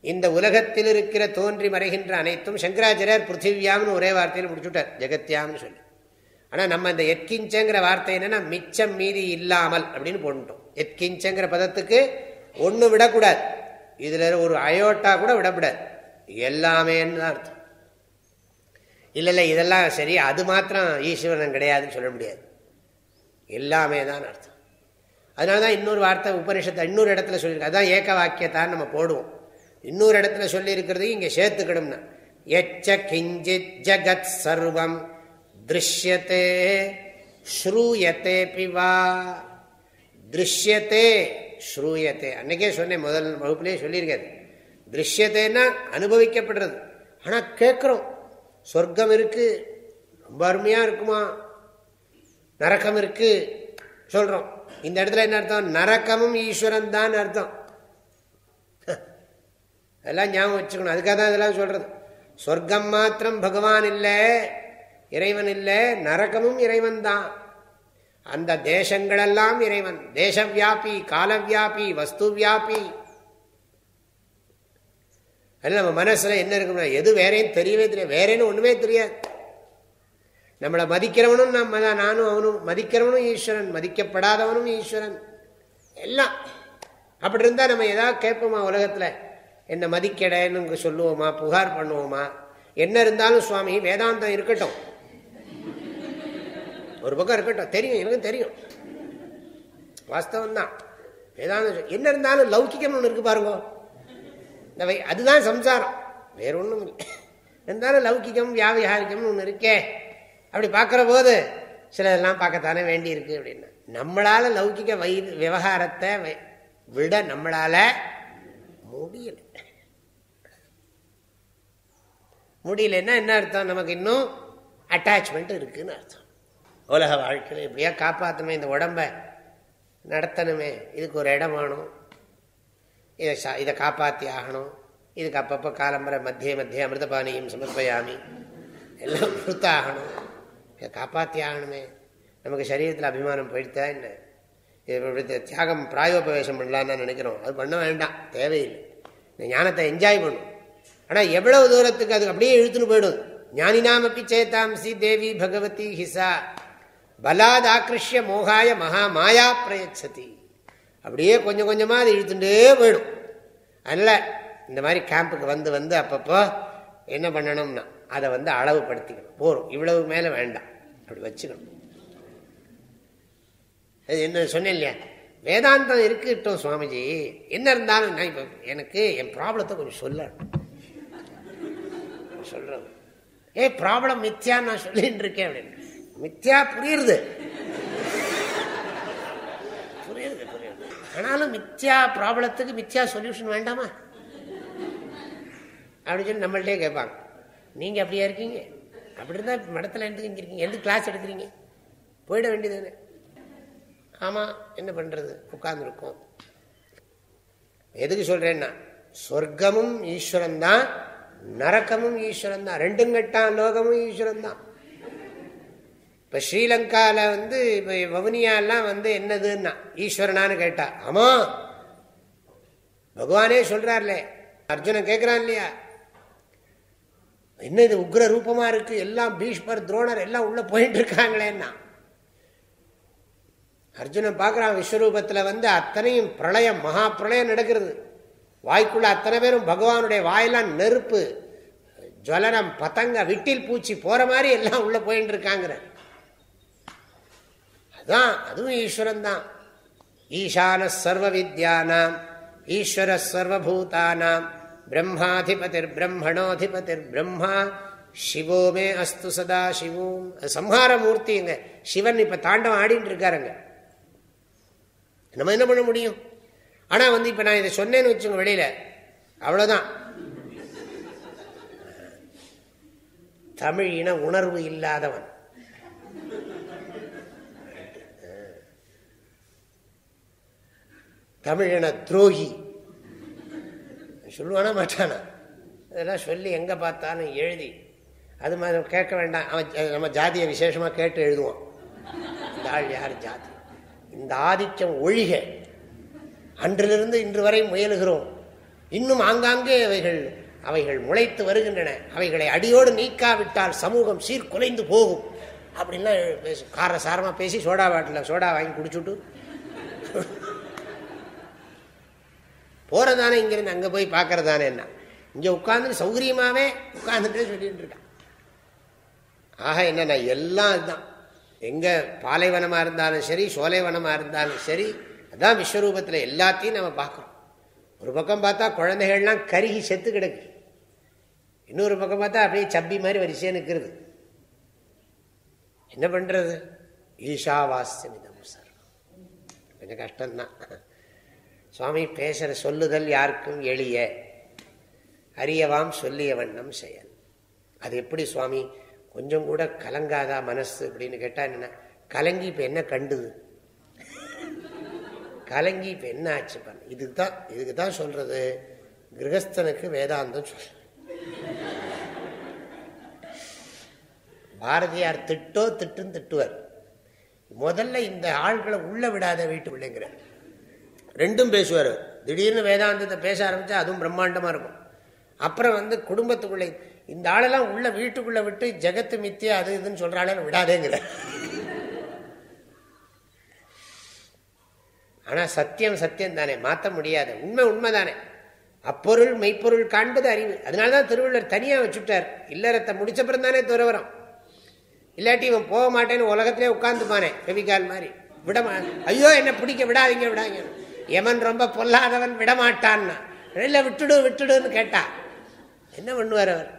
இந்த உலகத்தில் இருக்கிற தோன்றி மறைகின்ற அனைத்தும் சங்கராச்சாரியர் பிருத்திவியாம்னு ஒரே வார்த்தையில் முடிச்சுட்டார். ஜெகத்யாம்னு சொல்லி. ஆனால் நம்ம இந்த எத்கிஞ்சங்கிற வார்த்தை என்னன்னா மிச்சம் மீதி இல்லாமல் அப்படின்னு போட்டுட்டோம். எத்கிஞ்சங்கிற பதத்துக்கு ஒன்று விடக்கூடாது. இதில் ஒரு அயோட்டா கூட விடக்கூடாது எல்லாமேன்னு தான் அர்த்தம்? இல்லை இல்லை இதெல்லாம் சரி அது மாத்திரம் ஈஸ்வரன் கிடையாதுன்னு சொல்ல முடியாது. எல்லாமே தான் அர்த்தம். அதனால தான் இன்னொரு வார்த்தை உபனிஷத்தை இன்னொரு இடத்துல சொல்லியிருக்கேன் அதான் ஏக வாக்கியத்தான் நம்ம போடுவோம். இன்னொரு இடத்துல சொல்லி இங்கே சேர்த்துக்கணும்னா எச்ச கிஞ்சித் ஜகத் சர்வம். திருஷ்யத்தே ஸ்ரூயத்தே பிவா. திருஷ்யத்தே ஸ்ரூயத்தே. அன்னைக்கே சொன்னேன் முதல் வகுப்புலேயே சொல்லியிருக்காது திருஷ்யத்தேன்னா அனுபவிக்கப்படுறது. ஆனால் கேட்குறோம். சொர்க்கம் இருக்கு ரொம்ப அருமையாக இருக்குமா? நரக்கம் இருக்கு சொல்கிறோம் இந்த இடத்துல என்ன அர்த்தம்? நரக்கமும் ஈஸ்வரன் தான் அர்த்தம். அதெல்லாம் ஞாபகம் வச்சுக்கணும். அதுக்காக தான் இதெல்லாம் சொல்றது. சொர்க்கம் மாத்திரம் பகவான் இல்லை இறைவன் இல்லை நரகமும் இறைவன் தான். அந்த தேசங்களெல்லாம் இறைவன். தேசவியாபி காலவியாபி வஸ்து வியாபி அதில் நம்ம மனசுல என்ன இருக்கும்னா எது வேறேன்னு தெரியவே தெரியாது. வேறேன்னு ஒன்றுமே தெரியாது. நம்மளை மதிக்கிறவனும் நம்ம தான். நானும் அவனும் மதிக்கிறவனும் ஈஸ்வரன் மதிக்கப்படாதவனும் ஈஸ்வரன். எல்லாம். அப்படி இருந்தால் நம்ம எதாவது கேட்போமா உலகத்தில்? என்ன மதிக்கடைன்னு சொல்லுவோமா? புகார் பண்ணுவோமா? என்ன இருந்தாலும் சுவாமி வேதாந்தம் இருக்கட்டும். ஒரு பக்கம் இருக்கட்டும். தெரியும் எனக்கு தெரியும். வாஸ்தவம் தான் வேதாந்தம் என்ன இருந்தாலும் லௌகிக்கம்னு ஒன்று இருக்கு பாருங்க. இந்த வை அதுதான் சம்சாரம். வேற ஒன்றும் இல்லை. இருந்தாலும் லௌகிக்கம் வியாவியாரிக்கம்னு ஒன்று இருக்கே. அப்படி பார்க்குற போது சிலதெல்லாம் பார்க்கத்தானே வேண்டி இருக்கு அப்படின்னா. நம்மளால லௌகிக வை விவகாரத்தை விட நம்மளால முடியல. முடியலன்னா என்ன அர்த்தம்? நமக்கு இன்னும் அட்டாச்மெண்ட் இருக்குன்னு அர்த்தம். உலக வாழ்க்கையில் எப்படியா காப்பாற்றணுமே இந்த உடம்ப நடத்தணுமே இதுக்கு ஒரு இடம் வேணும். இதை இதை காப்பாற்றி ஆகணும். இதுக்கு அப்பப்போ காலம்பரை மத்திய மத்திய அமிர்தபானியும் சமர்ப்பயாமி எல்லாம் கொடுத்தாகணும் இதை காப்பாற்றி ஆகணுமே. நமக்கு சரீரத்தில் அபிமானம் போயிடுதா என்ன? தியாகம் பிராயோபவேசம் பண்ணலான்னு நினைக்கிறோம். அது பண்ண வேண்டாம். தேவையில்லை. இந்த ஞானத்தை என்ஜாய் பண்ணும். ஆனால் எவ்வளவு தூரத்துக்கு அது அப்படியே இழுத்துன்னு போயிடும். ஞானினாமப்பி சேதாம்சி தேவி பகவதி ஹிசா. பலாத் ஆக்கிருஷ்ய மோகாய மகா மாயா பிரயச்சதி. அப்படியே கொஞ்சம் கொஞ்சமாக அது இழுத்துட்டே போயிடும். அல்ல இந்த மாதிரி கேம்புக்கு வந்து வந்து அப்பப்போ என்ன பண்ணணும்னா அதை வந்து அளவுபடுத்திக்கணும். போகும் இவ்வளவு மேலே வேண்டாம். அப்படி வச்சுக்கணும். அது என்ன சொன்னேன் இல்லையா வேதாந்தம் இருக்கட்டும் சுவாமிஜி. என்ன இருந்தாலும் நான் இப்போ எனக்கு என் ப்ராப்ளத்தை கொஞ்சம் சொல்ல சொல்றேன் ஏ ப்ராப்ளம் மித்யா நான் சொல்லின்னு இருக்கேன் அப்படின்னு. மித்யா புரியுறது? புரியுது புரியுது ஆனாலும் மித்யா ப்ராப்ளத்துக்கு மித்யா சொல்யூஷன் வேண்டாமா? அப்படின்னு சொல்லி நம்மள்டே கேட்பாங்க. நீங்கள் அப்படியா இருக்கீங்க? அப்படி இருந்தால் மடத்தில் எந்த இருக்கீங்க. எந்த கிளாஸ் எடுக்கிறீங்க? போயிட வேண்டியது ஆமாம் என்ன பண்ணுறது உட்கார்ந்துருக்கோம். எதுக்கு சொல்கிறேன்னா சொர்க்கமும் ஈஸ்வரன் தான் நரக்கமும் ஈஸ்வரன் தான் ரெண்டும் கட்டான் லோகமும் ஈஸ்வரன் தான் இப்போ ஸ்ரீலங்காவில் வந்து இப்போ வவுனியாலாம் வந்து என்னதுன்னா ஈஸ்வரனான்னு கேட்டா ஆமாம் பகவானே சொல்கிறார்லே அர்ஜுனன் கேட்குறான் இல்லையா? என்ன இது உக்ர ரூபமாக இருக்கு? எல்லாம் பீஷ்மர் துரோணர் எல்லாம் உள்ளே போயிட்டு இருக்காங்களேன்னா. அர்ஜுனன் பார்க்குறான் விஸ்வரூபத்தில் வந்து அத்தனையும் பிரளயம் மகா பிரளயம் நடக்கிறது. வாய்க்குள்ள அத்தனை பேரும் பகவானுடைய வாயெல்லாம் நெருப்பு. ஜுவலனம் பத்தங்க விட்டில் பூச்சி போற மாதிரி எல்லாம் உள்ள போயிட்டு இருக்காங்கிற. அதான் அதுவும் ஈஸ்வரன் தான். ஈசான சர்வ வித்யானாம் ஈஸ்வர சர்வபூதானாம் பிரம்மாதிபதிர் பிரம்மணோதிபதிர் பிரம்மா சிவோமே அஸ்து சதா சிவோம். சம்ஹார மூர்த்திங்க சிவன் இப்ப தாண்டவம் ஆடிட்டு இருக்காருங்க. நம்ம என்ன பண்ண முடியும்? ஆனால் வந்து இப்போ நான் இதை சொன்னேன்னு வச்சுங்க வெளியில். அவ்வளோதான் தமிழ் இன உணர்வு இல்லாதவன். தமிழின துரோகி. சொல்லுவானா மாட்டானா? இதெல்லாம் சொல்லி எங்கே பார்த்தாலும் எழுதி. அது மாதிரி கேட்க வேண்டாம். அவன் நம்ம ஜாதியை விசேஷமாக கேட்டு எழுதுவான் இந்த ஆள் யார்? ஜாதி. இந்த ஆதிக்கம் ஒழிக. அன்றிலிருந்து இன்று வரை முயலுகிறோம். இன்னும் ஆங்காங்கே அவைகள் அவைகள் முளைத்து வருகின்றன. அவைகளை அடியோடு நீக்காவிட்டால் சமூகம் சீர்குலைந்து போகும். அப்படின்லாம் பேசி கார சாரமாக பேசி சோடா பாட்டில் சோடா வாங்கி குடிச்சுட்டு. போகிறதானே இங்கேருந்து அங்கே போய் பார்க்கறதானே என்ன? இங்கே உட்காந்து சௌகரியமாகவே உட்காந்துட்டு சொல்லிட்டு இருக்கான். ஆக என்னென்ன எல்லாம் இதுதான். எங்கே பாலைவனமாக இருந்தாலும் சரி சோலைவனமாக இருந்தாலும் சரி அதான் விஸ்வரூபத்தில் எல்லாத்தையும் நம்ம பார்க்குறோம். ஒரு பக்கம் பார்த்தா குழந்தைகள்லாம் கருகி செத்து கிடக்கு. இன்னொரு பக்கம் பார்த்தா அப்படியே சப்பி மாதிரி வரிசையாக நிற்கிறது என்ன பண்ணுறது ஈஷாவாஸ்யம் சார். கொஞ்சம் கஷ்டம்தான். சுவாமி பேசுகிற சொல்லுதல் யாருக்கும் எளிய. அறியவாம் சொல்லிய வண்ணம் செயல். அது எப்படி சுவாமி? கொஞ்சம் கூட கலங்காதா மனசு அப்படின்னு கேட்டா என்ன கலங்கி இப்ப என்ன கண்டுது? கலங்கி இப்ப என்ன ஆச்சு? பண்ண இதுக்கு தான் இதுக்கு தான் சொல்றது. கிரகஸ்தனுக்கு வேதாந்தம் சொல் பாரதியார் திட்டோ திட்டும் திட்டுவார். முதல்ல இந்த ஆள்களை உள்ள விடாத வீட்டு பிள்ளைங்கிற ரெண்டும் பேசுவார். திடீர்னு வேதாந்தத்தை பேச ஆரம்பிச்சா அதுவும் பிரம்மாண்டமா இருக்கும். அப்புறம் வந்து குடும்பத்துக்குள்ளே இந்த ஆளெல்லாம் உள்ள வீட்டுக்குள்ள விட்டு ஜெகத்து மித்தியா அது இதுன்னு சொல்றாளே விடாதேங்கிற. ஆனா சத்தியம் சத்தியம் தானே மாற்ற முடியாது. உண்மை உண்மை தானே அப்பொருள் மெய்ப்பொருள் காண்பது அறிவு. அதனாலதான் திருவள்ளுவர் தனியா வச்சுட்டார். இல்லறத்தை முடிச்சப்புறம் தானே துறவரம். இல்லாட்டி இவன் போக மாட்டேன்னு உலகத்திலே உட்கார்ந்துப்பானே ரவிகால் மாதிரி. விட ஐயோ என்ன பிடிக்க விடாதீங்க விடாதீங்க. எமன் ரொம்ப பொல்லாதவன் விடமாட்டான்னா. இல்லை விட்டுடு விட்டுடுன்னு கேட்டா. என்ன பண்ணுவார் அவர்?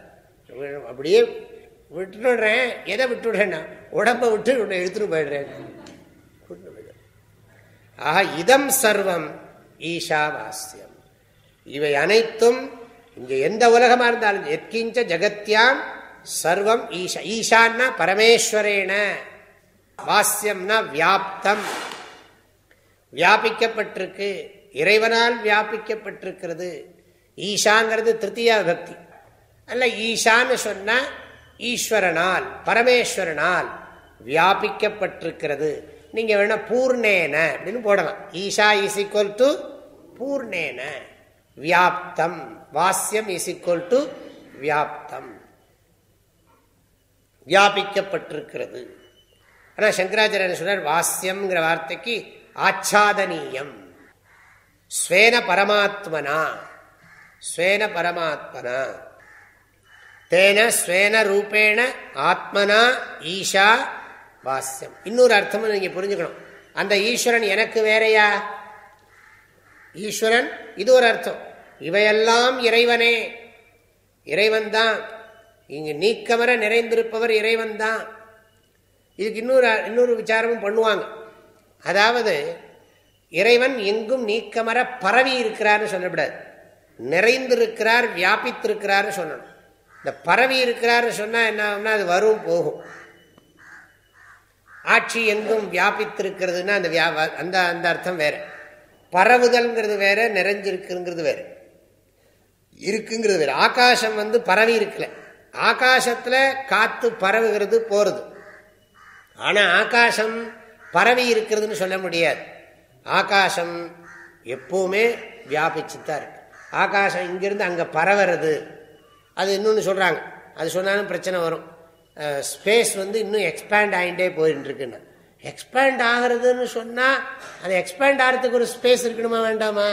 அப்படியே விட்டுடுறேன். எதை விட்டுடுறேன்னா உடம்பை விட்டு உன்னை எடுத்துட்டு போயிடுறேன். ஆக இதம் சர்வம் ஈஷாவாஸ்யம். இவை அனைத்தும் இங்க எந்த உலகமா இருந்தாலும் எத்கிஞ்ச ஜகத்யாம் சர்வம் ஈஷா ஈஷான்னா பரமேஸ்வரேன. வாஸ்யம்னா வியாப்தம். வியாபிக்கப்பட்டிருக்கு. இறைவனால் வியாபிக்கப்பட்டிருக்கிறது. ஈஷாங்கிறது திருத்தியா பக்தி அல்ல ஈஷான்னு சொன்ன ஈஸ்வரனால் பரமேஸ்வரனால் வியாபிக்கப்பட்டிருக்கிறது. நீங்க வேணா பூர்ணேன அப்படின்னு போடலாம். ஈஷா இஸ் ஈக்குவல் டு பூர்ணேன வியாப்தம். வாசியம் இஸ் ஈக்குவல் டு வியாப்தம். வியாபிக்கப்பட்டிருக்கிறது. ஆனால் சங்கராச்சாரிய சொல்றார்? வாஸ்யம்ங்கிற வார்த்தைக்கு ஆச்சாதனீயம். ஸ்வேன பரமாத்மனா ஸ்வேன பரமாத்மனா. தேன ஸ்வேன ரூபேண ஆத்மனா ஈஷா வாஸ்யம். இன்னொரு அர்த்தமும் நீங்க புரிஞ்சுக்கணும். அந்த ஈஸ்வரன் எனக்கு வேறையா? ஈஸ்வரன் இது ஒரு அர்த்தம். இவையெல்லாம் இறைவனே. இறைவன் தான். இங்கு நீக்கமர நிறைந்திருப்பவர் இறைவன் தான். இதுக்கு இன்னொரு இன்னொரு விசாரமும் பண்ணுவாங்க. அதாவது இறைவன் எங்கும் நீக்கமர பரவி இருக்கிறார்னு சொல்லக்கூடாது நிறைந்திருக்கிறார் வியாபித்திருக்கிறார்னு சொல்லணும். இந்த பரவி இருக்கிறார்னு சொன்னால் என்ன ஆகும்னா அது வரும் போகும். ஆட்சி எங்கும் வியாபித்திருக்கிறதுனா அந்த அந்த அந்த அர்த்தம் வேற. பரவுதல்ங்கிறது வேற நிறைஞ்சிருக்குங்கிறது வேற. இருக்குங்கிறது வேற. ஆகாசம் வந்து பரவி இருக்கல. ஆகாசத்தில் காத்து பரவுகிறது போறது. ஆனால் ஆகாசம் பரவி இருக்கிறதுன்னு சொல்ல முடியாது. ஆகாசம் எப்பவுமே வியாபிச்சுத்தான் இருக்கு. ஆகாசம் இங்கிருந்து அங்கே பரவுறது. அது இன்னொன்று சொல்கிறாங்க அது சொன்னாலும் பிரச்சனை வரும். ஸ்பேஸ் வந்து இன்னும் எக்ஸ்பேண்ட் ஆகிட்டே போயிட்டுருக்குன்னு எக்ஸ்பேண்ட் ஆகிறதுன்னு சொன்னால் அது எக்ஸ்பேண்ட் ஆகிறதுக்கு ஒரு ஸ்பேஸ் இருக்கணுமா வேண்டாமா?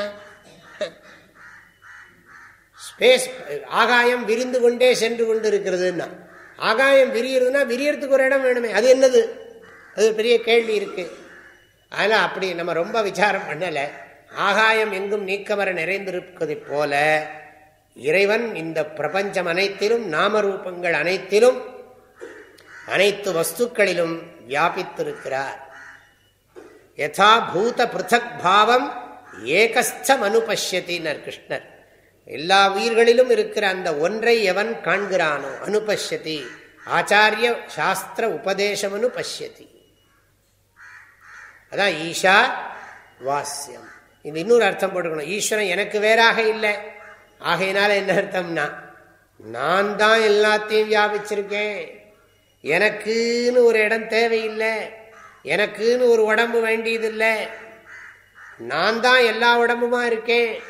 ஸ்பேஸ் ஆகாயம் விரிந்து கொண்டே சென்று கொண்டு இருக்கிறதுன்னா ஆகாயம் விரியறதுன்னா விரியறதுக்கு ஒரு இடம் வேணுமே. அது என்னது? அது பெரிய கேள்வி இருக்கு. அதனால் அப்படி நம்ம ரொம்ப விசாரம் பண்ணலை. ஆகாயம் எங்கும் நீக்கமர நிறைந்திருப்பதை போல இறைவன் இந்த பிரபஞ்சம் அனைத்திலும் நாமரூபங்கள் அனைத்திலும் அனைத்து வஸ்துக்களிலும் வியாபித்திருக்கிறார். யதா பூத பிருத்தக் பாவம் ஏகஸ்தம் அனுபஷ்யத்தினர் கிருஷ்ணர். எல்லா உயிர்களிலும் இருக்கிற அந்த ஒன்றை எவன் காண்கிறானோ அனுபஷ்யதி. ஆச்சாரிய சாஸ்திர உபதேசம் அனுபஷ்யதி அதான் ஈஷா வாஸ்யம். இந்த இன்னொரு அர்த்தம் போட்டுக்கணும். ஈஸ்வரன் எனக்கு வேறாக இல்லை. ஆகையினால என்ன அர்த்தம்னா நான் தான் எல்லாத்தையும் வியாபிச்சிருக்கேன். எனக்குன்னு ஒரு இடம் தேவையில்லை. எனக்குன்னு ஒரு உடம்பு வேண்டியதில்லை. நான் தான் எல்லா உடம்புமா இருக்கேன்.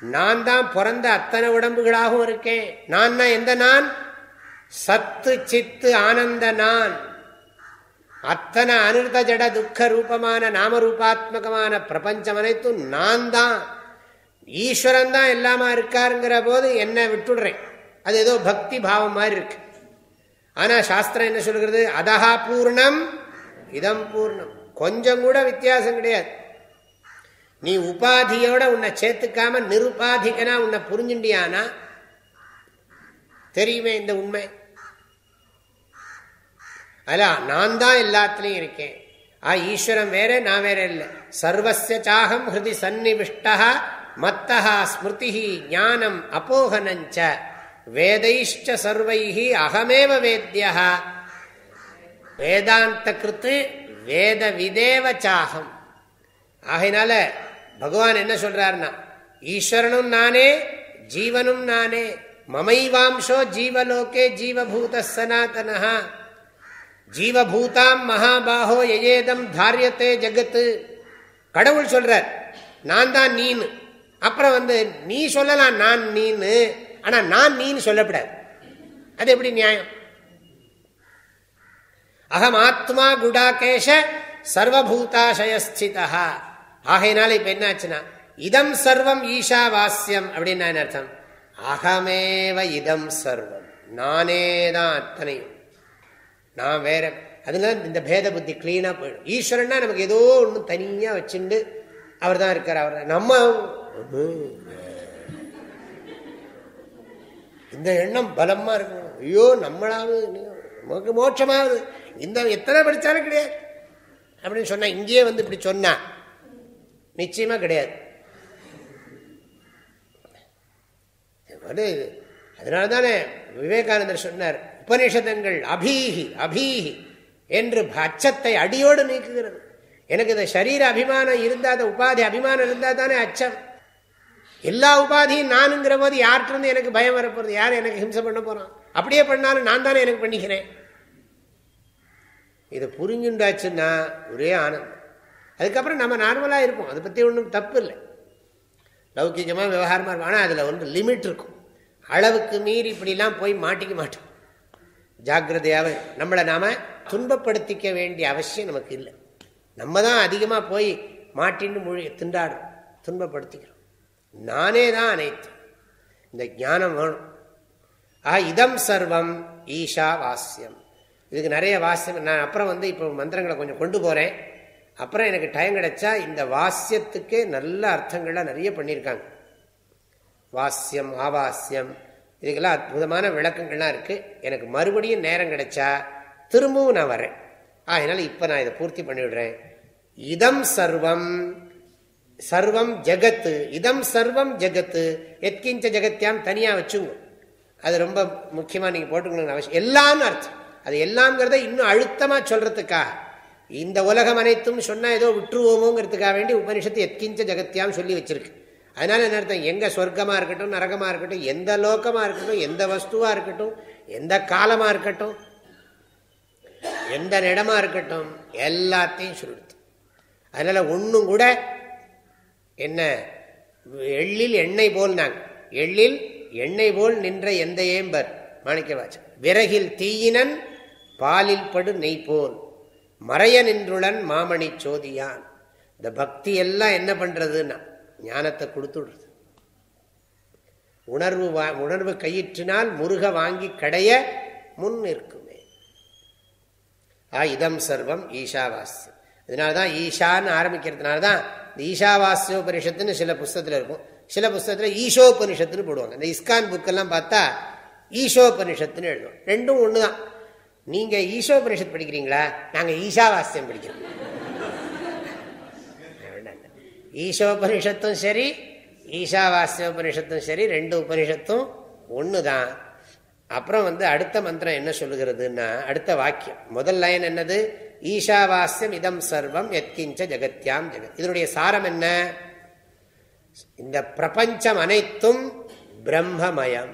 நான் தான் பிறந்த அத்தனை உடம்புகளாகவும் இருக்கேன். நான் எந்த நான்? சத்து சித்து ஆனந்த நான். அத்தனை அனிர்த ஜட துக்க ரூபமான நாமரூபாத்மகமான பிரபஞ்சம் அனைத்தும் நான் தான். ஈஸ்வரன் தான் எல்லாமா இருக்காருங்கிற போது என்ன விட்டுடுறேன். அது ஏதோ பக்தி பாவம் மாதிரி இருக்கு. ஆனா சாஸ்திரம் என்ன சொல்கிறது? அதஹா பூர்ணம் இதம் பூர்ணம். கொஞ்சம் கூட வித்தியாசம் கிடையாது. நீ உபாதியோட உன்னை சேர்த்துக்காம நிருபாதிகனா உன்னை புரிஞ்சுண்டியானா? தெரியுமே இந்த உண்மை. அல்ல நான் தான் எல்லாத்துலயும் இருக்கேன். ஆ ஈஸ்வரம் வேற நான் வேற இல்லை. சர்வசிய சாகம் ஹிருதி சன்னிவிஷ்டா மத்தகா ஸ்மிருதி ஞானம் அப்போகனஞ்ச வேதைஷ்ட சர்வைஹி அகமேவ வேத்தியா வேதாந்த கிருத்து வேத விதேவ சாகம். ஆகையினால பகவான் என்ன சொல்றாருன்னா ஈஸ்வரனும் நானே ஜீவனும் நானே மமைவாம்சோ ஜீவலோகே ஜீவபூத சனாத்தனா ஜீவபூதாம் மகாபாகோ எயேதம் தாரியத்தே ஜகத்து. கடவுள் சொல்றார் நான். தான் நீன்னு அப்புறம் வந்து நீ சொல்லலாம் நான் நீன்னு. ஆனா நான் நீன்னு சொல்லப்படாது. அது எப்படி நியாயம்? அகம் ஆத்மா குடாகேஷ சர்வபூதாசயஸ்திதா ஆகையினால இப்ப என்னாச்சுன்னா இதம் சர்வம் ஈஷா வாஸ்யம் அப்படின்னு என்ன அர்த்தம்? அகமேவ இதம் சர்வம். நானே தான் அத்தனையும். நான் வேற அதனால இந்த பேத புத்தி கிளீனா போயிடும். ஈஸ்வரன்னா நமக்கு ஏதோ ஒன்று தனியா வச்சுண்டு அவர் தான் இருக்கார் அவர் நம்ம இந்த எண்ணம் பலமா இருக்கணும். ஐயோ நம்மளாவது நமக்கு மோட்சமாவது. இந்த எத்தனை படித்தாலும் கிடையாது. அப்படின்னு சொன்னா இங்கேயே வந்து இப்படி சொன்னா நிச்சயமா கிடையாது. அதனால தானே விவேகானந்தர் சொன்னார் உபனிஷதங்கள் அபீஹி அபீஹி என்று அச்சத்தை அடியோடு நீக்குகிறது. எனக்கு இந்த சரீர அபிமானம் இருந்தால் உபாதி அபிமானம் இருந்தால் தானே அச்சம். எல்லா உபாதியும் நானுங்கிற போது யார்கிட்ட இருந்து எனக்கு பயம் வரப்போறது? யார் எனக்கு ஹிம்சை பண்ண போறான்? அப்படியே பண்ணாலும் நான் தானே எனக்கு பண்ணிக்கிறேன். இதை புரிஞ்சுண்டாச்சுன்னா ஒரே ஆனந்தம். அதுக்கப்புறம் நம்ம நார்மலாக இருப்போம். அதை பற்றி ஒன்றும் தப்பு இல்லை. லௌக்கிகமாக விவகாரமாக இருக்கும் ஆனால் அதில் வந்து லிமிட் இருக்கும். அளவுக்கு மீறி இப்படிலாம் போய் மாட்டிக்க மாட்டோம். ஜாக்கிரதையாக நம்மளை நாம் துன்பப்படுத்திக்க வேண்டிய அவசியம் நமக்கு இல்லை. நம்ம தான் அதிகமாக போய் மாட்டின்னு மொழி திண்டாடுறோம். துன்பப்படுத்திக்கிறோம். நானே தான் அனைத்து. இந்த ஞானம் வேணும். ஆ இதம் சர்வம் ஈஷா வாஸ்யம். இதுக்கு நிறைய வாசியம் நான் அப்புறம் வந்து இப்போ மந்திரங்களை கொஞ்சம் கொண்டு போகிறேன் அப்புறம் எனக்கு டைம் கிடைச்சா இந்த வாசியத்துக்கே நல்ல அர்த்தங்கள்லாம் நிறைய பண்ணியிருக்காங்க. வாசியம் ஆவாசியம் இதுக்கெல்லாம் அற்புதமான விளக்கங்கள்லாம் இருக்குது எனக்கு மறுபடியும் நேரம் கிடைச்சா திரும்பவும் நான் வரேன். அதனால் இப்போ நான் இதை பூர்த்தி பண்ணிவிடுறேன். இதம் சர்வம் சர்வம் ஜகத்து இதம் சர்வம் ஜகத்து. எத்கிஞ்ச ஜெகத்தியாம் தனியாக வச்சுங்க. அது ரொம்ப முக்கியமாக நீங்கள் போட்டுக்கணும்னு அவசியம். எல்லாம்னு அர்த்தம். அது எல்லாம்ங்கிறத இன்னும் அழுத்தமாக சொல்கிறதுக்காக இந்த உலகம் அனைத்தும் சொன்னால் ஏதோ விட்டுருவோமோங்கிறதுக்காக வேண்டி உபனிஷத்து எத்கிஞ்ச ஜெகத்தியாம் சொல்லி வச்சிருக்கு. அதனால என்ன அர்த்தம்? எங்க சொர்க்கமா இருக்கட்டும் நரகமா இருக்கட்டும் எந்த லோக்கமா இருக்கட்டும் எந்த வஸ்துவா இருக்கட்டும் எந்த காலமா இருக்கட்டும் எந்த இடமா இருக்கட்டும் எல்லாத்தையும் சொல்லிடுது. அதனால ஒன்றும் கூட என்ன? எள்ளில் எண்ணெய் போல் நாங்க எள்ளில் எண்ணெய் போல் நின்ற எந்த ஏம்பர்? மாணிக்கவாச்சன் விறகில் தீயினன் பாலில் படு நெய் போல். மறைய நின்றுடன் மாமணி சோதியான். இந்த பக்தி எல்லாம் என்ன பண்றதுன்னா ஞானத்தை கொடுத்துடுறது. உணர்வு உணர்வு கையிற்றினால் முருக வாங்கி கடைய முன் நிற்குமே. ஆ இதம் சர்வம் ஈஷாவாஸ்யம் இதனால்தான் ஈஷான்னு ஆரம்பிக்கிறதுனால தான் ஈஷாவாஸ்யோபனிஷத்துன்னு சில புஸ்தத்தில் இருக்கும். சில புஸ்தகத்தில் ஈஷோபனிஷத்துன்னு போடுவாங்க. இந்த இஸ்கான் புக்கெல்லாம் பார்த்தா ஈஷோபனிஷத்துன்னு எழுதுவோம் ரெண்டும் ஒன்று தான் நீங்கள் ஈஷோபனிஷத் படிக்கிறீங்களா? நாங்கள் ஈஷாவாஸ்யம் படிக்கிறோம். ஈஷோபனிஷத்தும் சரி ஈஷாவாஸ்ய உபனிஷத்தும் சரி ரெண்டு உபனிஷத்தும் ஒன்று தான் அப்புறம் வந்து அடுத்த மந்திரம் என்ன சொல்லுகிறதுன்னா அடுத்த வாக்கியம். முதல் லைன் என்னது? ஈஷாவாஸ்யம் இதம் சர்வம் எத்கிஞ்ச ஜெகத்யாம் ஜெகத் இதனுடைய சாரம் என்ன? இந்த பிரபஞ்சம் அனைத்தும் பிரம்மமயம்.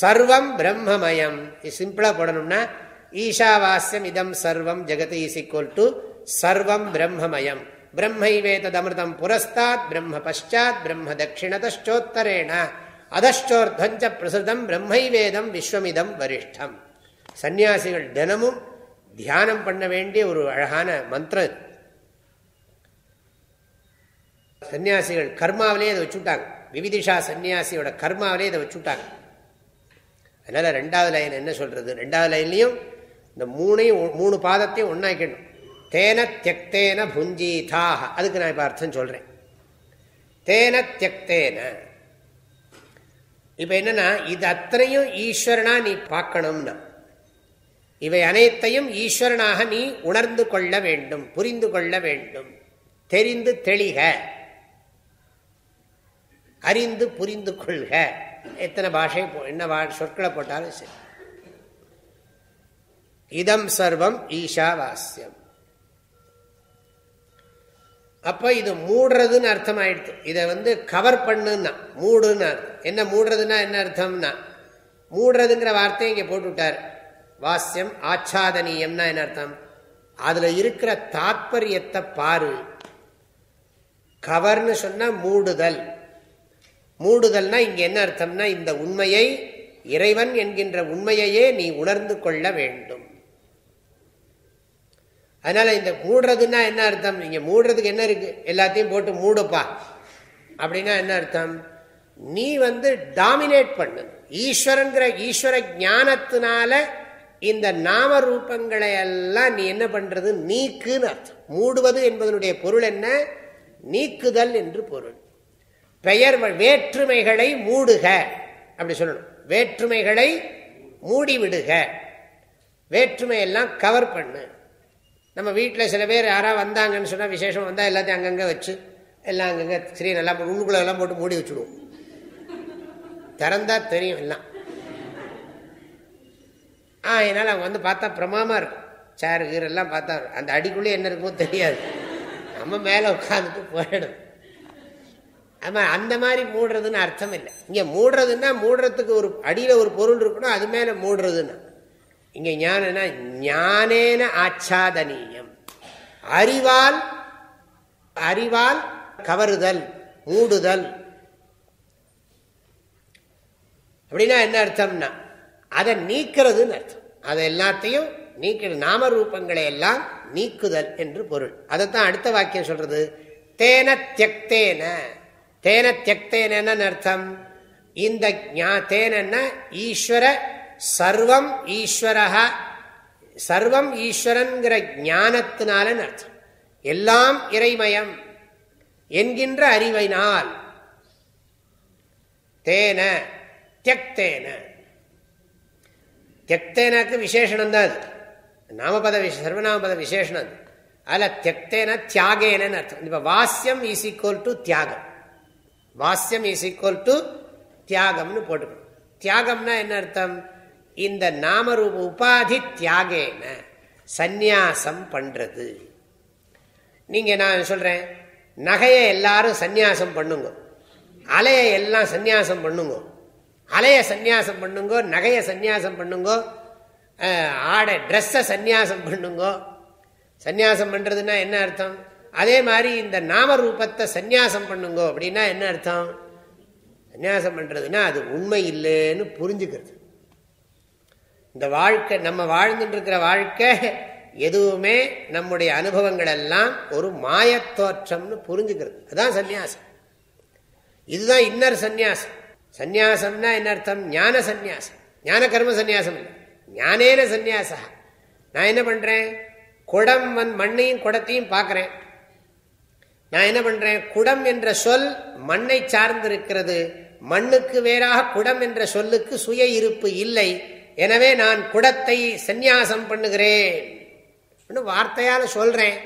சர்வம் பிரம்மமயம். சிம்பிளா போடணும்னா ஈஷாவாஸ்யம் இதம் சர்வம் ஜெகத் இஸ் ஈக்குவல் டு சர்வம் பிரம்மமயம். பிரம்மைவேதமிருதம் புரஸ்தாத் பிரம்ம பஷாத் பிரம்ம தட்சிணதோத்தரேன அதஷ்டோர்தஞ்ச பிரசுதம் பிரம்மைவேதம் விஸ்வமிதம் வரிஷ்டம். சந்நியாசிகள் தினமும் தியானம் பண்ண வேண்டிய ஒரு அழகான மந்திரம் சன்னியாசிகள் கர்மாவிலே அதை வச்சுட்டாங்க. விவிதிஷா சன்னியாசியோட கர்மாவிலே இதை வச்சுட்டாங்க. அதனால ரெண்டாவது லைன் என்ன சொல்றது? ரெண்டாவது லைன்லையும் இந்த மூணையும் மூணு பாதத்தையும் ஒன்னாக்கணும் தேன தியக்தேன புஞ்சீதாக அதுக்கு நான் இப்போ அர்த்தம் சொல்றேன். தேன தியக்தேன. இப்போ என்னன்னா இது அத்தனையும் ஈஸ்வரனா நீ பார்க்கணும்னா. இவை அனைத்தையும் ஈஸ்வரனாக நீ உணர்ந்து கொள்ள வேண்டும் புரிந்து கொள்ள வேண்டும். தெரிந்து தெளிக. அறிந்து புரிந்து கொள்க. எத்தனை பாஷை என்ன சொற்களை போட்டாலும் சரி. இதம் சர்வம் ஈஷாவாஸ்யம் அப்ப இது மூடுறதுன்னு அர்த்தம் ஆயிடுச்சு இதை வந்து கவர் பண்ணுன்னா மூடுன்னு அர்த்தம். என்ன மூடுறதுன்னா என்ன அர்த்தம்னா மூடுறதுங்கிற வார்த்தையை இங்கே போட்டுவிட்டார். வாஸ்யம் ஆச்சாதனியம்னா என்ன அர்த்தம்? அதுல இருக்கிற தாத்பரியத்தை பாரு. கவர்னு சொன்னா மூடுதல். மூடுதல்னா இங்க என்ன அர்த்தம்னா இந்த உண்மையை இறைவன் என்கின்ற உண்மையையே நீ உணர்ந்து கொள்ள வேண்டும். அதனால இந்த மூடுறதுன்னா என்ன அர்த்தம்? நீங்கள் மூடுறதுக்கு என்ன இருக்கு? எல்லாத்தையும் போட்டு மூடுப்பா. அப்படின்னா என்ன அர்த்தம்? நீ வந்து டாமினேட் பண்ணு. ஈஸ்வரங்கிற ஈஸ்வர ஞானத்தினால இந்த நாம ரூபங்களை எல்லாம் நீ என்ன பண்றது? நீக்குன்னு அர்த்தம். மூடுவது என்பதனுடைய பொருள் என்ன? நீக்குதல் என்று பொருள். பெயர் வேற்றுமைகளை மூடுக. அப்படி சொல்லணும். வேற்றுமைகளை மூடிவிடுக. வேற்றுமையெல்லாம் கவர் பண்ணு. நம்ம வீட்டில் சில பேர் யாராவது வந்தாங்கன்னு சொன்னால் விசேஷம் வந்தால் எல்லாத்தையும் அங்கங்கே வச்சு எல்லாம் அங்கங்கே சரி நல்லா உள்ளுக்குள்ள எல்லாம் போட்டு மூடி வச்சுடுவோம். திறந்தா தெரியும் எல்லாம். ஆ என்னால் அவங்க வந்து பார்த்தா பிரமாமா இருக்கும். சேரு கீர் எல்லாம் பார்த்தா அந்த அடிக்குள்ளே என்ன இருக்குமோ தெரியாது. நம்ம மேலே உட்காந்துட்டு போயிடும் ஆமாம் அந்த மாதிரி மூடுறதுன்னு அர்த்தம் இல்லை. இங்கே மூடுறதுன்னா மூடுறதுக்கு ஒரு அடியில் ஒரு பொருள் இருக்கணும் அது மேலே மூடுறதுன்னா. இங்கே ஞானம்னா ஞானேன ஆச்சாதனீயம். அறிவால் அறிவால் கவருதல் மூடுதல். அப்படின்னா என்ன அர்த்தம்னா அதை நீக்கிறதுன்னு அர்த்தம். அதை எல்லாத்தையும் நீக்கிற நாம ரூபங்களை எல்லாம் நீக்குதல் என்று பொருள். அதைத்தான் அடுத்த வாக்கியம் சொல்றது. தேன தியக்தேன. தேன தியக்தேன அர்த்தம். இந்த தேனன்னா ஈஸ்வர சர்வம் ஈஸ்வரக சர்வம் ஈஸ்வரன்கிற ஞானத்தினாலன்னு அர்த்தம். எல்லாம் இறைமயம் என்கின்ற அறிவினால். தேன தியக்தேன. தியக்தேனாக்கு விசேஷனம் தான் அது. நாமபத சர்வநாமபத விசேஷனம் அது. அதில் தியக்தேன தியாகேனன்னு அர்த்தம். இப்போ வாசியம் இஸ் ஈக்குவல் டு தியாகம். வாசியம் இஸ் ஈக்குவல் டு தியாகம்னு போட்டுக்கணும். தியாகம்னா என்ன அர்த்தம்? இந்த நாமரூப உபாதி தியாகேன சந்நியாசம் பண்றது. நீங்க நான் சொல்றேன்? நகையை எல்லாரும் சந்நியாசம் பண்ணுங்க. அலையை எல்லாம் சந்நியாசம் பண்ணுங்க. அலைய சந்நியாசம் பண்ணுங்க நகையை சந்நியாசம் பண்ணுங்க ஆடை ட்ரெஸ்ஸை சந்நியாசம் பண்ணுங்கோ. சந்நியாசம் பண்ணுறதுன்னா என்ன அர்த்தம்? அதே மாதிரி இந்த நாமரூபத்தை சந்நியாசம் பண்ணுங்க அப்படின்னா என்ன அர்த்தம்? சந்நியாசம் பண்ணுறதுன்னா அது உண்மை இல்லைன்னு புரிஞ்சுக்கிறது. இந்த வாழ்க்கை நம்ம வாழ்ந்துட்டு இருக்கிற வாழ்க்கை எதுவுமே நம்முடைய அனுபவங்கள் எல்லாம் ஒரு மாயத்தோற்றம்னு புரிஞ்சுக்கிறது. அதுதான் சந்நியாசம். இதுதான் இன்னர் சந்நியாசம். சந்நியாசம்னா என்ன அர்த்தம்? ஞான சந்நியாசம். ஞான கர்ம சந்நியாசம் இல்லை. ஞானேன சந்நியாசா. நான் என்ன பண்றேன்? குடம் வந் மண்ணையும் குடத்தையும் பார்க்கறேன். நான் என்ன பண்றேன்? குடம் என்ற சொல் மண்ணை சார்ந்திருக்கிறது. மண்ணுக்கு வேறாக குடம் என்ற சொல்லுக்கு சுய இருப்பு இல்லை. எனவே நான் குடத்தை சந்நியாசம் பண்ணுகிறேன். வார்த்தையால சொல்றேன்.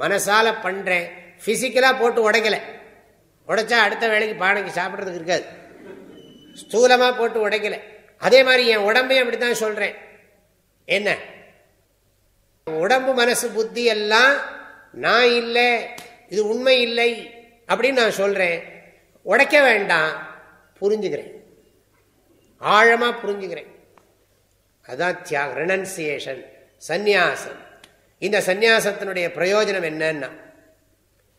மனசால பண்றேன். பிசிக்கலா போட்டு உடைக்கல. உடைச்சா அடுத்த வேலைக்கு பானைக்கு சாப்பிட்றதுக்கு இருக்காது. ஸ்தூலமா போட்டு உடைக்கல. அதே மாதிரி என் உடம்பையும் அப்படித்தான் சொல்றேன். என்ன? உடம்பு மனசு புத்தி எல்லாம் நான் இல்லை இது உண்மை இல்லை அப்படின்னு நான் சொல்றேன். உடைக்க வேண்டாம். புரிஞ்சுக்கிறேன். ஆழமா புரிஞ்சுக்கிறேன். அதான் தியாக ரெனன்சியேஷன் சந்நியாசம். இந்த சந்நியாசத்தினுடைய பிரயோஜனம் என்னன்னா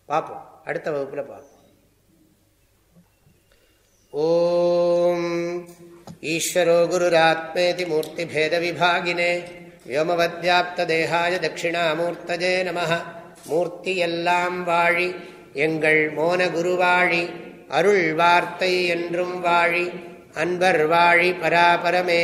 பார்ப்போம் அடுத்த வகுப்புல பார்ப்போம். ஓம் ஈஸ்வரோ குருராத்மேதி மூர்த்தி பேத விபாகினே வியோமவத்யாப்த தேகாய தட்சிணாமூர்த்தஜே நம மூர்த்தி எல்லாம் வாழி எங்கள் மோன குருவாழி அருள் வார்த்தை என்றும் வாழி அன்பர் வாழி பராபரமே.